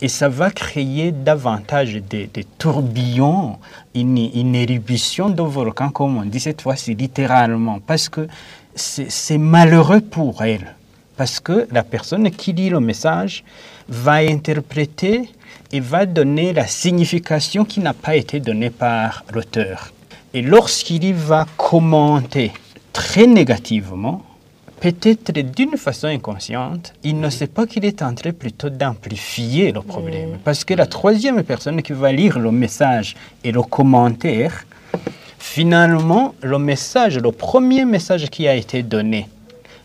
et ça va créer davantage des, des tourbillons, une, une éruption de volcan, comme on dit cette fois-ci littéralement, parce que c'est malheureux pour elle. Parce que la personne qui lit le message va interpréter et va donner la signification qui n'a pas été donnée par l'auteur. Et lorsqu'il va commenter très négativement, peut-être d'une façon inconsciente, il ne sait pas qu'il est en train plutôt d'amplifier le problème. Parce que la troisième personne qui va lire le message et le commentaire, finalement, le message, le premier message qui a été donné,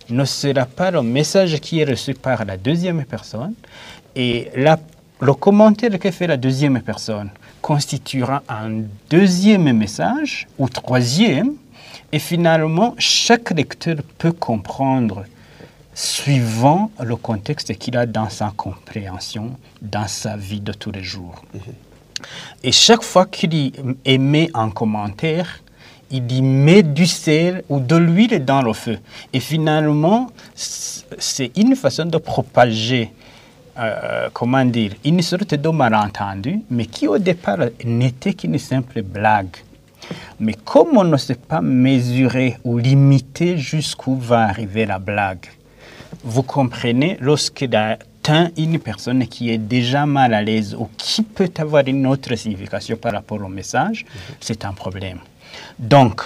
ne sera pas le message qui est reçu par la deuxième personne. Et la- le commentaire que fait la deuxième personne constituera un deuxième message ou troisième. Et finalement, chaque lecteur peut comprendre suivant le contexte qu'il a dans sa compréhension, dans sa vie de tous les jours. Et chaque fois qu'il émet un commentaire, il y met du sel ou de l'huile dans le feu. Et finalement, c'est une façon de propager, euh, comment dire, une sorte de malentendu, mais qui au départ n'était qu'une simple blague. Mais comme on ne sait pas mesurer ou limiter jusqu'où va arriver la blague, vous comprenez, lorsqu'il atteint une personne qui est déjà mal à l'aise ou qui peut avoir une autre signification par rapport au message, c'est un problème. Donc,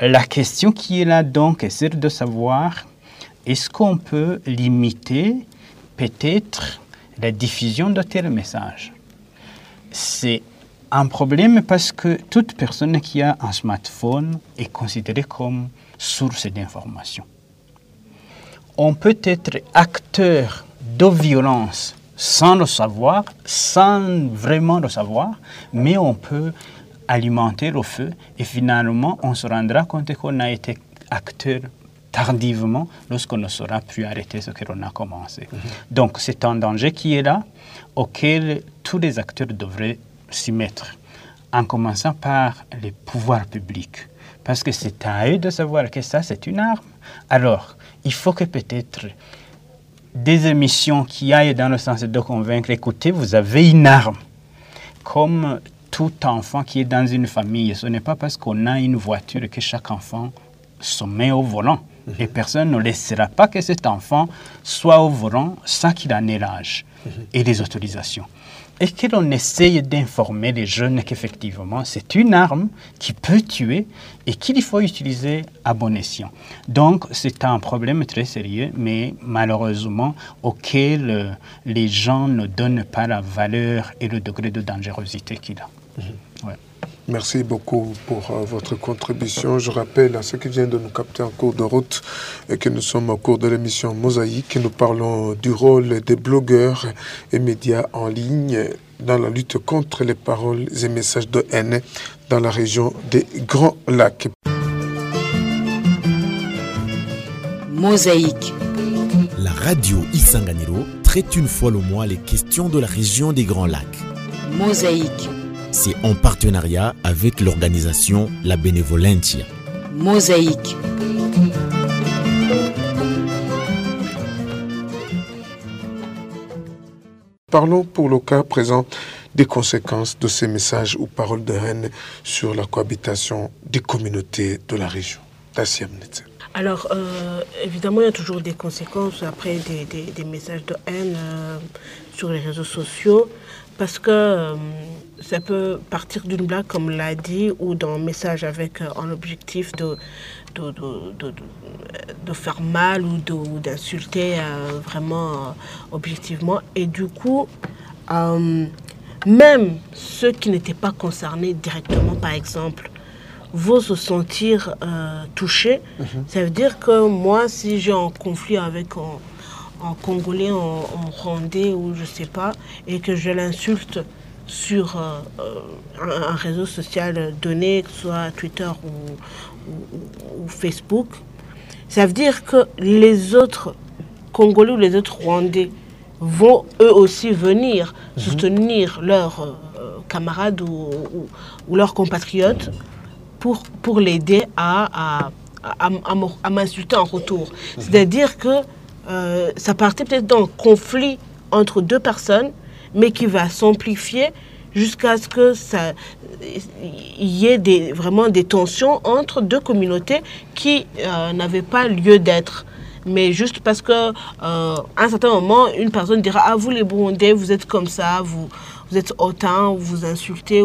la question qui est là, donc, c'est de savoir est-ce qu'on peut limiter peut-être la diffusion de tels messages? C'est un problème parce que toute personne qui a un smartphone est considérée comme source d'information. On peut être acteur de violence sans le savoir, sans vraiment le savoir, mais on peut alimenter le feu et finalement on se rendra compte qu'on a été acteur tardivement lorsqu'on ne saura plus arrêter ce que l'on a commencé. Mhm. Donc c'est un danger qui est là auquel tous les acteurs devraient s'y mettre, en commençant par les pouvoirs publics, parce que c'est à eux de savoir que ça c'est une arme. Alors il faut que peut-être des émissions qui aillent dans le sens de convaincre, écoutez, vous avez une arme, comme tout enfant qui est dans une famille. Ce n'est pas parce qu'on a une voiture que chaque enfant se met au volant. Mhm. Et personne ne laissera pas que cet enfant soit au volant sans qu'il en ait l'âge mhm. et les autorisations. Et que l'on essaye d'informer les jeunes qu'effectivement, c'est une arme qui peut tuer et qu'il faut utiliser à bon escient? Donc, c'est un problème très sérieux, mais malheureusement, auquel euh, les gens ne donnent pas la valeur et le degré de dangerosité qu'il a. Mhm. Merci beaucoup pour euh, votre contribution. Je rappelle à ceux qui viennent de nous capter en cours de route et que nous sommes au cours de l'émission Mosaïque. Nous parlons du rôle des blogueurs et médias en ligne dans la lutte contre les paroles et messages de haine dans la région des Grands Lacs. Mosaïque. La radio Isanganiro traite une fois le mois les questions de la région des Grands Lacs. Mosaïque c'est en partenariat avec l'organisation La Benevolentia. Mosaïque. Parlons pour le cas présent des conséquences de ces messages ou paroles de haine sur la cohabitation des communautés de la région. Alors, euh, évidemment, il y a toujours des conséquences après des, messages de haine euh, sur les réseaux sociaux parce que euh, ça peut partir d'une blague, comme l'a dit, ou d'un message avec euh, un objectif de, de, de, de faire mal ou d'insulter euh, vraiment objectivement. Et du coup, même ceux qui n'étaient pas concernés directement, par exemple, vont se sentir touchés. Mhm. Ça veut dire que moi, si j'ai un conflit avec un congolais, en, rwandais ou je sais pas, et que je l'insulte sur euh, euh, un, réseau social donné, que ce soit Twitter ou, Facebook, ça veut dire que les autres Congolais ou les autres Rwandais vont eux aussi venir mhm. soutenir leurs euh, camarades ou, leurs compatriotes pour, pour l'aider à, à m'insulter en retour. Mhm. C'est-à-dire que euh, ça partait peut-être d'un conflit entre deux personnes, mais qui va s'amplifier jusqu'à ce que ça y ait vraiment des tensions entre deux communautés qui euh, n'avaient pas lieu d'être. Mais juste parce que euh, à un certain moment, une personne dira Ah, vous les Burundais, vous êtes comme ça, vous, êtes hautain, vous insultez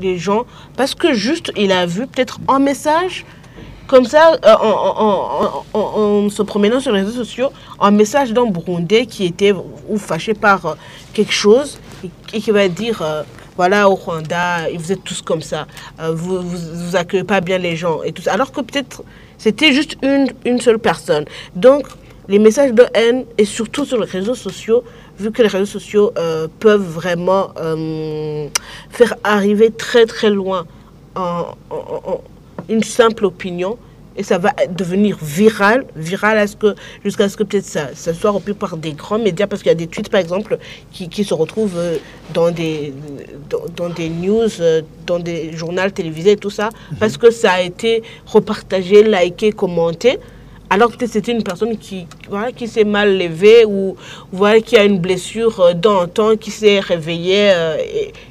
les gens. Parce que juste, il a vu peut-être un message comme ça, euh, en, se promenant sur les réseaux sociaux, un message d'un Burundais qui était ou fâché par euh, quelque chose et, qui va dire euh, voilà, au Rwanda, vous êtes tous comme ça, vous, vous, accueillez pas bien les gens et tout. Alors que peut-être c'était juste une, une seule personne. Donc, les messages de haine, et surtout sur les réseaux sociaux, vu que les réseaux sociaux peuvent vraiment faire arriver très très loin en, une simple opinion et ça va devenir viral, viral à ce que, jusqu'à ce que peut-être ça, ça soit repris par des grands médias, parce qu'il y a des tweets, par exemple, qui, qui se retrouvent euh, dans des, dans, dans des news, euh, dans des journaux télévisés et tout ça, parce que ça a été repartagé, liké, commenté. Alors peut-être c'était une personne qui, voilà, qui s'est mal levée ou voilà, qui a une blessure euh, dans un temps, qui s'est réveillée euh,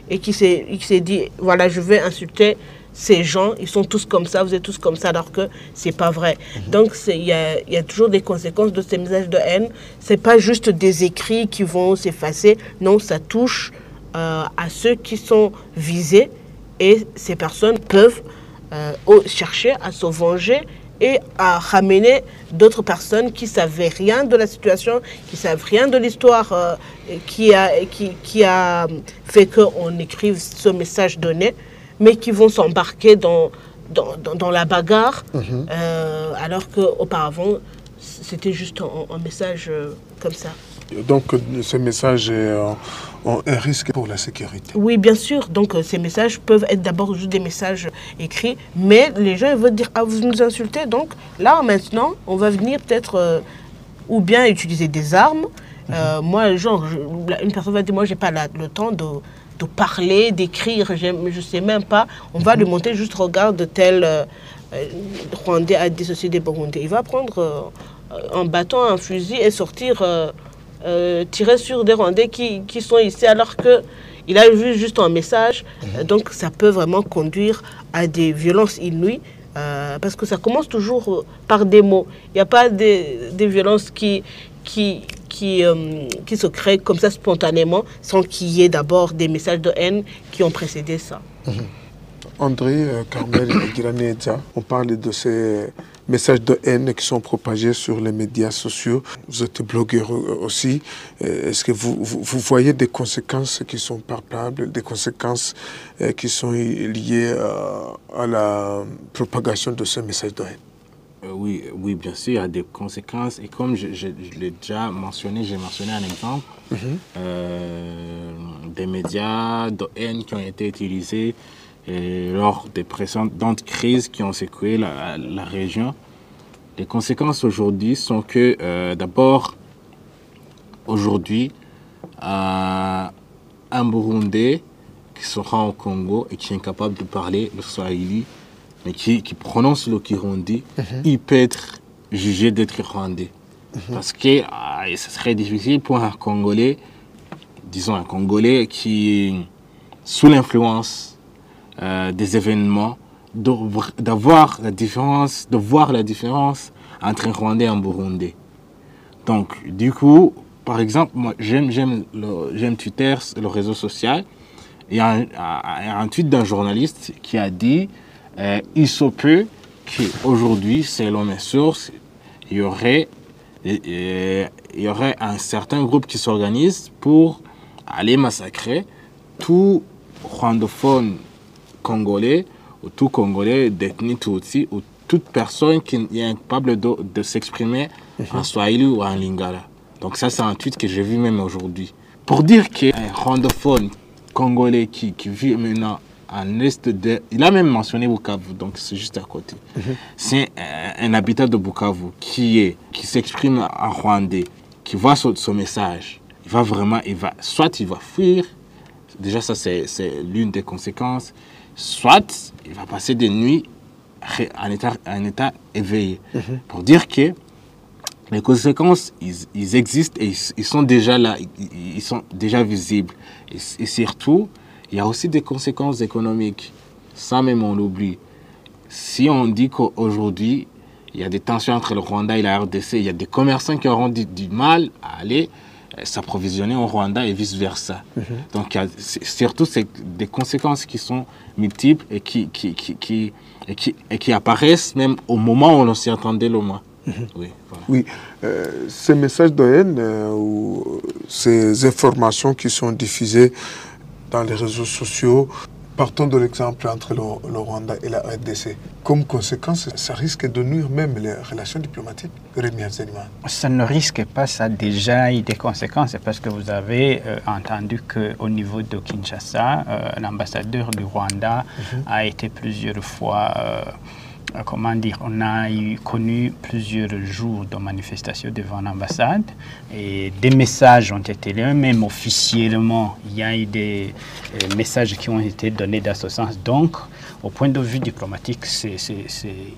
et, qui s'est dit, voilà, je vais insulter ces gens, ils sont tous comme ça, vous êtes tous comme ça, alors que c'est pas vrai. Donc c'est- il y a, il y a toujours des conséquences de ces messages de haine. C'est pas juste des écrits qui vont s'effacer, non, ça touche euh, à ceux qui sont visés et ces personnes peuvent euh, chercher à se venger et à ramener d'autres personnes qui savaient rien de la situation, qui savent rien de l'histoire euh, qui, a, qui, qui a fait qu'on écrive ce message donné, mais qui vont s'embarquer dans, dans, dans- dans la bagarre, euh, alors qu'auparavant, c'était juste un, un message euh, comme ça. Donc, euh, ce message est euh, un risque pour la sécurité. Oui, bien sûr. Donc, euh, ces messages peuvent être d'abord juste des messages écrits, mais les gens ils vont dire Ah, vous nous insultez. Donc, là, maintenant, on va venir peut-être euh, ou bien utiliser des armes. Euh, moi, genre, je- une personne va dire Moi, j'ai pas la- le temps de, de parler, d'écrire, je sais même pas. On va lui monter juste regarde tel euh, euh, Rwandais a dissocié des Burundais. Il va prendre euh, un bâton, un fusil et sortir. euh, tirer sur des Rwandais qui, qui sont ici alors que il a vu juste un message. Euh, Donc ça peut vraiment conduire à des violences inouïes euh, parce que ça commence toujours par des mots. Il n'y a pas des, des violences qui, qui, qui, euh, qui se créent comme ça spontanément sans qu'il y ait d'abord des messages de haine qui ont précédé ça. André, euh, Carmel et Giraneza, on parle de ces messages de haine qui sont propagés sur les médias sociaux. Vous êtes blogueur aussi. Euh, Est-ce que vous, vous, voyez des conséquences qui sont palpables, des conséquences euh, qui sont liées à la propagation de ces messages de haine? Oui, oui, bien sûr, il y a des conséquences. Et comme je, je- je l'ai déjà mentionné, j'ai mentionné un exemple euh, des médias de haine qui ont été utilisés euh, lors des précédentes crises qui ont secoué la, la région. Les conséquences aujourd'hui sont que, euh, d'abord, aujourd'hui, euh, un Burundais qui sera au Congo et qui est incapable de parler le Swahili, mais qui, qui prononce le Kirundi, il peut être jugé d'être rwandais. Parce que ce serait difficile pour un Congolais, disons un Congolais qui, sous l'influence euh, des événements, d'avoir la différence, de voir la différence entre un Rwandais et un Burundais. Donc, du coup, par exemple, moi, j'aime, j'aime, le- j'aime Twitter, le réseau social. Il y a un tweet d'un journaliste qui a dit euh, il se peut qu'aujourd'hui, selon mes sources, il y aurait, euh, il y aurait un certain groupe qui s'organise pour aller massacrer tout rwandophone congolais ou tout congolais d'ethnie Tutsi ou toute personne qui est incapable de, de s'exprimer en Swahili ou en Lingala. Donc ça, c'est un tweet que j'ai vu même aujourd'hui. Pour dire qu'un rwandophone congolais qui, qui vit maintenant en est de... Il a même mentionné Bukavu, donc c'est juste à côté. C'est un, un habitant de Bukavu qui est qui s'exprime en rwandais, qui voit ce, ce message. Il va vraiment, il va, soit il va fuir, déjà ça c'est l'une des conséquences, soit il va passer des nuits en état, en état éveillé. Pour dire que les conséquences, ils, ils existent et ils, ils sont déjà là, ils, ils sont déjà visibles. Et, et surtout, il y a aussi des conséquences économiques. Ça même, on l'oublie. Si on dit qu'aujourd'hui, il y a des tensions entre le Rwanda et la RDC, il y a des commerçants qui auront du, du mal à aller euh, s'approvisionner au Rwanda et vice-versa. Donc, il y a- surtout, c'est des conséquences qui sont multiples et qui, qui, qui, qui- et qui, et qui apparaissent même au moment où on s'y attendait le moins. Oui, voilà. Oui, euh, ces messages de haine euh, ou ces informations qui sont diffusées dans les réseaux sociaux, partons de l'exemple entre le, le Rwanda et la RDC. Comme conséquence, ça risque de nuire même les relations diplomatiques. Rémi. Ça ne risque pas, ça a déjà eu des conséquences parce que vous avez euh, entendu qu'au niveau de Kinshasa, euh, l'ambassadeur du Rwanda a été plusieurs fois euh, comment dire, on a connu plusieurs jours de manifestations devant l'ambassade et des messages ont été lus, même officiellement, il y a eu des euh, messages qui ont été donnés dans ce sens. Donc, au point de vue diplomatique, c'est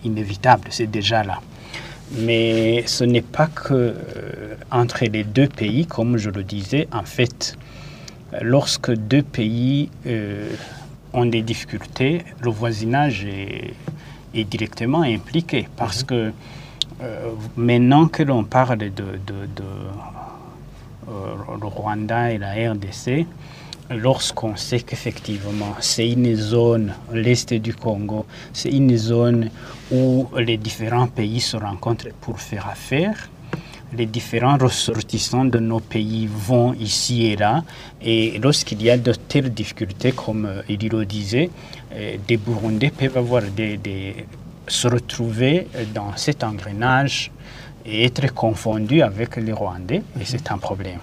inévitable, c'est déjà là. Mais ce n'est pas que euh, entre les deux pays, comme je le disais, en fait, lorsque deux pays ont des difficultés, le voisinage est est directement impliqué parce que euh, maintenant que l'on parle de, de, euh, le Rwanda et la RDC, lorsqu'on sait qu'effectivement c'est une zone, l'Est du Congo, c'est une zone où les différents pays se rencontrent pour faire affaire, les différents ressortissants de nos pays vont ici et là. Et lorsqu'il y a de telles difficultés, comme euh, il le disait, euh, des Burundais peuvent avoir des, se retrouver dans cet engrenage et être confondus avec les Rwandais, et c'est un problème.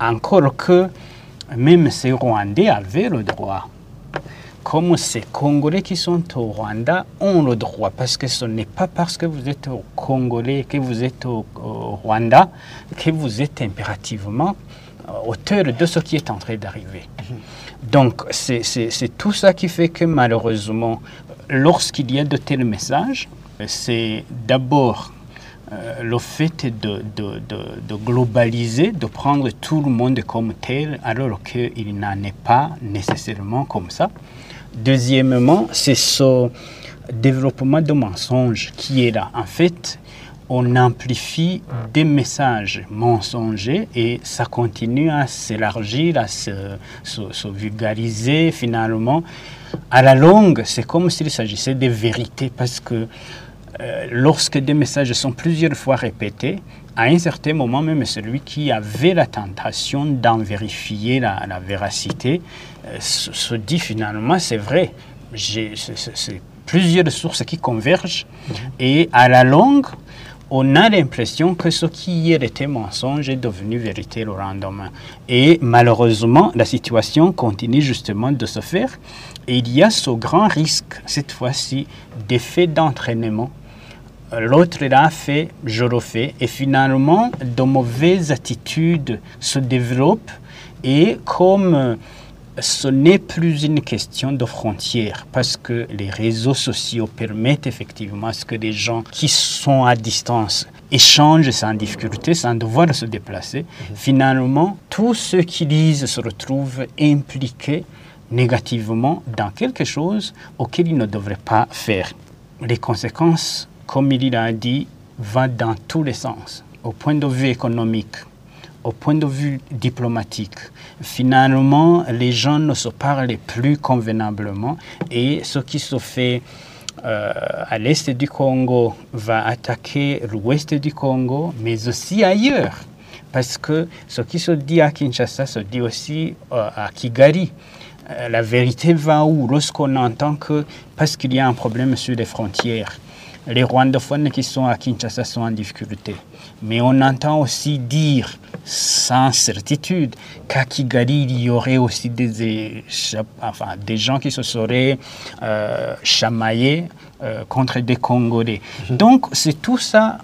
Encore que même ces Rwandais avaient le droit comme ces Congolais qui sont au Rwanda ont le droit, parce que ce n'est pas parce que vous êtes au Congolais, que vous êtes au, Rwanda, que vous êtes impérativement euh, auteur de ce qui est en train d'arriver. Donc c'est tout ça qui fait que malheureusement, lorsqu'il y a de tels messages, c'est d'abord euh, le fait de, de, de, globaliser, de prendre tout le monde comme tel, alors qu'il n'en est pas nécessairement comme ça. Deuxièmement, c'est ce développement de mensonges qui est là. En fait, on amplifie des messages mensongers et ça continue à s'élargir, à se, vulgariser finalement. À la longue, c'est comme s'il s'agissait de vérités parce que euh, lorsque des messages sont plusieurs fois répétés, à un certain moment, même celui qui avait la tentation d'en vérifier la, véracité euh, se, dit finalement, c'est vrai, c'est plusieurs sources qui convergent mhm. et à la longue, on a l'impression que ce qui hier était mensonge est devenu vérité le lendemain. Et malheureusement, la situation continue justement de se faire. Et il y a ce grand risque, cette fois-ci, d'effet d'entraînement l'autre l'a fait, je le fais, et finalement, de mauvaises attitudes se développent, et comme ce n'est plus une question de frontières, parce que les réseaux sociaux permettent effectivement à ce que les gens qui sont à distance échangent sans difficulté, sans devoir se déplacer. Mhm. Finalement, tous ceux qui lisent se retrouvent impliqués négativement dans quelque chose auquel ils ne devraient pas faire. Les conséquences comme il a dit, va dans tous les sens, au point de vue économique, au point de vue diplomatique. Finalement, les gens ne se parlent plus convenablement et ce qui se fait euh, à l'est du Congo va attaquer l'ouest du Congo, mais aussi ailleurs. Parce que ce qui se dit à Kinshasa se dit aussi euh, à Kigali. Euh, la vérité va où lorsqu'on entend que parce qu'il y a un problème sur les frontières, les rwandophones qui sont à Kinshasa sont en difficulté. Mais on entend aussi dire, sans certitude, qu'à Kigali, il y aurait aussi des, enfin, des gens qui se seraient euh, chamaillés euh, contre des Congolais. Mhm. Donc, c'est tout ça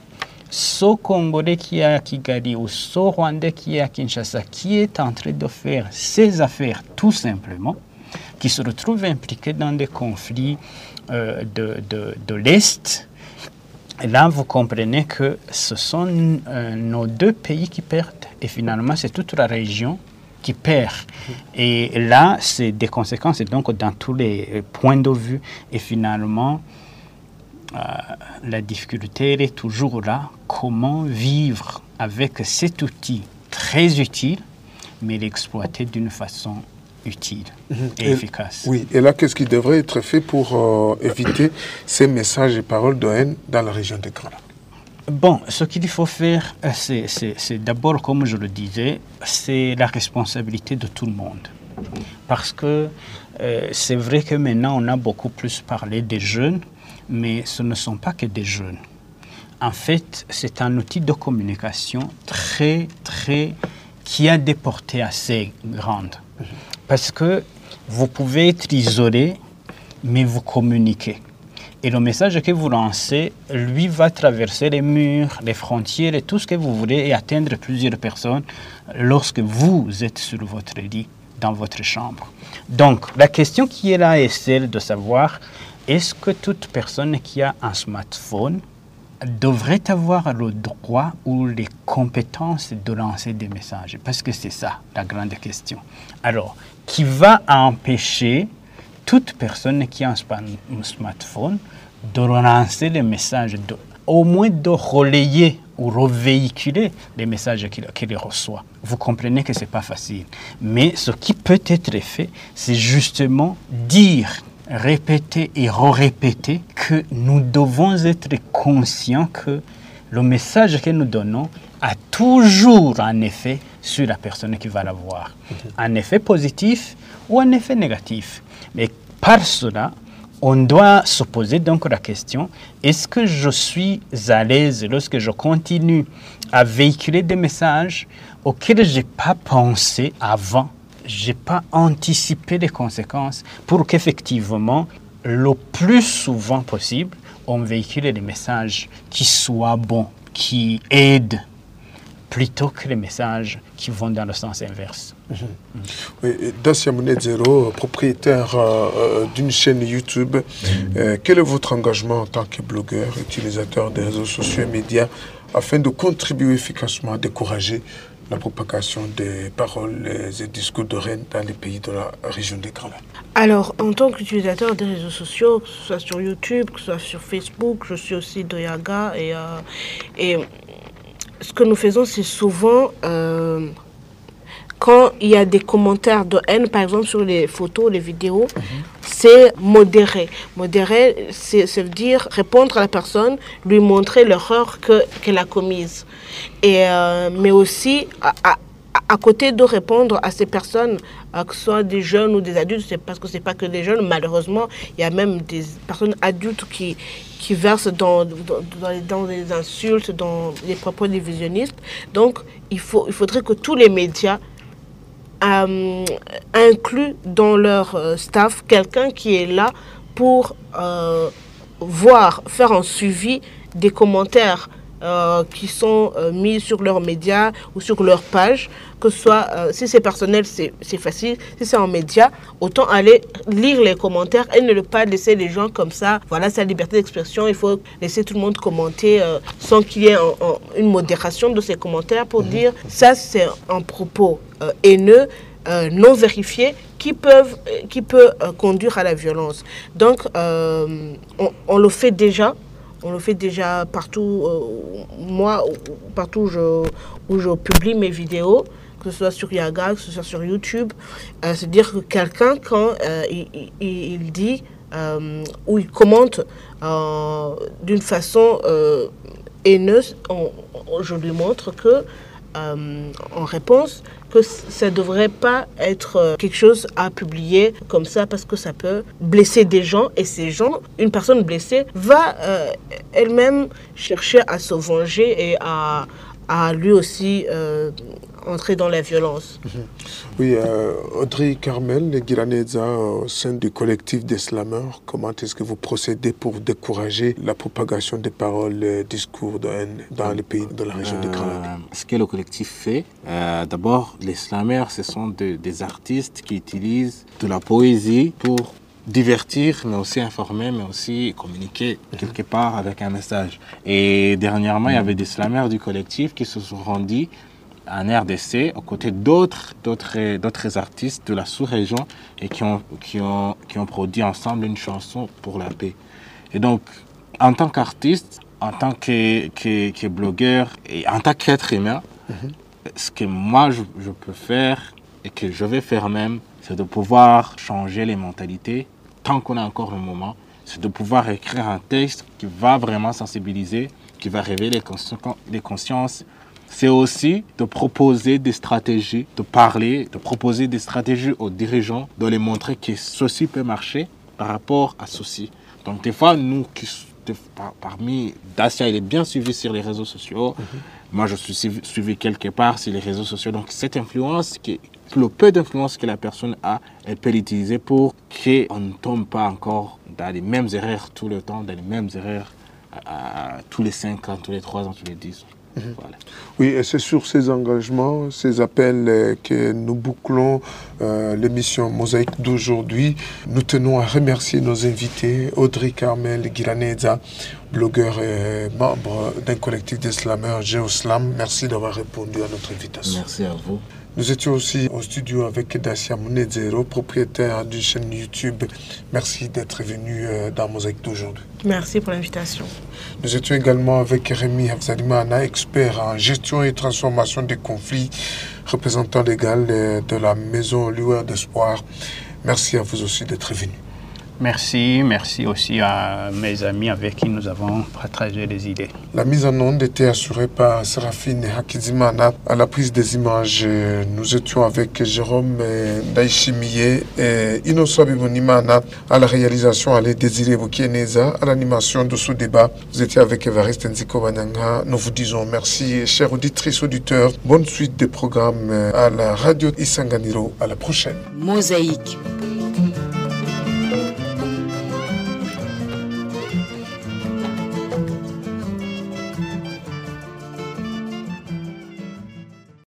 ce Congolais qui est à Kigali ou ce Rwandais qui est à Kinshasa, qui est en train de faire ses affaires tout simplement, qui se retrouve impliqué dans des conflits euh, de, de, de l'Est, là, vous comprenez que ce sont euh, nos deux pays qui perdent et finalement, c'est toute la région qui perd. Et là, c'est des conséquences donc dans tous les points de vue. Et finalement, euh, la difficulté elle est toujours là. Comment vivre avec cet outil très utile, mais l'exploiter d'une façon utile mhm. et, efficace. Oui, et là, qu'est-ce qui devrait être fait pour euh, éviter ces messages et paroles de haine dans la région des Grands Bon, ce qu'il faut faire, euh, c'est d'abord, comme je le disais, c'est la responsabilité de tout le monde. Parce que euh, c'est vrai que maintenant, on a beaucoup plus parlé des jeunes, mais ce ne sont pas que des jeunes. En fait, c'est un outil de communication très, très, qui a des portées assez grandes. Parce que vous pouvez être isolé, mais vous communiquez. Et le message que vous lancez, lui, va traverser les murs, les frontières et tout ce que vous voulez et atteindre plusieurs personnes lorsque vous êtes sur votre lit, dans votre chambre. Donc, la question qui est là est celle de savoir, est-ce que toute personne qui a un smartphone devrait avoir le droit ou les compétences de lancer des messages? Parce que c'est ça la grande question. Alors, qui va empêcher toute personne qui a un smartphone de lancer les messages, au moins de relayer ou revéhiculer les messages qu'il reçoit. Vous comprenez que ce n'est pas facile. Mais ce qui peut être fait, c'est justement dire, répéter et re-répéter que nous devons être conscients que le message que nous donnons a toujours un effet sur la personne qui va l'avoir. Un effet positif ou un effet négatif. Mais par cela, on doit se poser donc la question, est-ce que je suis à l'aise lorsque je continue à véhiculer des messages auxquels je n'ai pas pensé avant, je n'ai pas anticipé les conséquences pour qu'effectivement, le plus souvent possible, on véhicule des messages qui soient bons, qui aident, plutôt que les messages qui vont dans le sens inverse. Oui, et Dacia Monedzero, propriétaire euh, euh, d'une chaîne YouTube, euh, quel est votre engagement en tant que blogueur, utilisateur des réseaux sociaux et médias afin de contribuer efficacement à décourager la propagation des paroles et discours de reine dans les pays de la région des Grands Lacs? Alors, en tant qu'utilisateur des réseaux sociaux, que ce soit sur YouTube, que ce soit sur Facebook, je suis aussi de Yaga et, euh, et ce que nous faisons, c'est souvent euh, quand il y a des commentaires de haine, par exemple sur les photos, les vidéos, c'est modéré. Modéré, c'est ça veut dire répondre à la personne, lui montrer l'erreur que- qu'elle a commise. Et, euh, mais aussi, à, à- à côté de répondre à ces personnes, euh, que ce soit des jeunes ou des adultes, c'est parce que c'est pas que des jeunes, malheureusement, il y a même des personnes adultes qui, qui versent dans, dans, dans les- insultes, dans les propos divisionnistes. Donc, il, faut, il faudrait que tous les médias euh, incluent dans leur euh, staff quelqu'un qui est là pour euh, voir, faire un suivi des commentaires euh, qui sont euh, mis sur leurs médias ou sur leur page, que ce soit, euh, si c'est personnel, c'est facile, si c'est en média, autant aller lire les commentaires et ne pas laisser les gens comme ça. Voilà, c'est la liberté d'expression, il faut laisser tout le monde commenter euh, sans qu'il y ait un- un- une modération de ces commentaires pour dire ça c'est un propos haineux, euh, non vérifié, qui, peuvent, qui peut euh, conduire à la violence. Donc, euh, on, on le fait déjà. On le fait déjà partout, euh, moi, partout où je, publie mes vidéos, que ce soit sur Yaga, que ce soit sur YouTube. Euh, C'est-à-dire que quelqu'un, quand euh, il, dit ou il commente d'une façon haineuse, je lui montre que, euh, en réponse, que ça ne devrait pas être euh, quelque chose à publier comme ça parce que ça peut blesser des gens et ces gens, une personne blessée va euh, elle-même chercher à se venger et à, à lui aussi entrer dans la violence. Oui, euh, Audrey Carmel Giraneza, au sein du collectif des slameurs, comment est-ce que vous procédez pour décourager la propagation des paroles et discours de haine dans les pays de la région des Grands Lacs Euh, ce que le collectif fait, euh, d'abord, les slammers, ce sont de- des artistes qui utilisent de la poésie pour divertir, mais aussi informer, mais aussi communiquer quelque part avec un message. Et dernièrement, il y avait des slammers du collectif qui se sont rendus en RDC aux côtés d'autres, d'autres, d'autres artistes de la sous-région et qui ont, qui, ont, qui ont produit ensemble une chanson pour la paix. Et donc, en tant qu'artiste, en tant que, que, que blogueur et en tant qu'être humain, ce que moi je, je peux faire et que je vais faire même, c'est de pouvoir changer les mentalités tant qu'on a encore le moment. C'est de pouvoir écrire un texte qui va vraiment sensibiliser, qui va réveiller les, consci- les consciences. C'est aussi de proposer des stratégies, de parler, de proposer des stratégies aux dirigeants, de les montrer que ceci peut marcher par rapport à ceci. Donc des fois, nous, qui- par- parmi Dacia, il est bien suivi sur les réseaux sociaux. Moi, je suis suivi, suivi quelque part sur les réseaux sociaux. Donc, cette influence, qui, le peu d'influence que la personne a, elle peut l'utiliser pour qu'on ne tombe pas encore dans les mêmes erreurs tout le temps, dans les mêmes erreurs à- à- tous les 5 ans, tous les 3 ans, tous les 10 ans. Voilà. Oui, et c'est sur ces engagements, ces appels euh, que nous bouclons euh, l'émission Mosaïque d'aujourd'hui. Nous tenons à remercier nos invités, Audrey Carmel Giraneza, blogueur et membre d'un collectif de slameurs Géoslam. Merci d'avoir répondu à notre invitation. Merci à vous. Nous étions aussi au studio avec Dacia Mounezero, propriétaire d'une chaîne YouTube. Merci d'être venu euh, dans Mosaïque d'aujourd'hui. Merci pour l'invitation. Nous étions également avec Rémi Hafzadimana, expert en gestion et transformation des conflits, représentant légal euh, de la maison Lueur d'Espoir. Merci à vous aussi d'être venus. Merci, merci aussi à mes amis avec qui nous avons partagé des idées. La mise en onde était assurée par Séraphine Hakizimana. À la prise des images, nous étions avec Jérôme euh, Daishimiye et Innocent Bibonimana. À la réalisation, Allez Désiré Bukieneza. À l'animation de ce débat, vous étiez avec Evariste Nziko Banyanga. Nous vous disons merci, chers auditrices, auditeurs. Bonne suite des programmes euh, à la radio Isanganiro. À la prochaine. Mosaïque.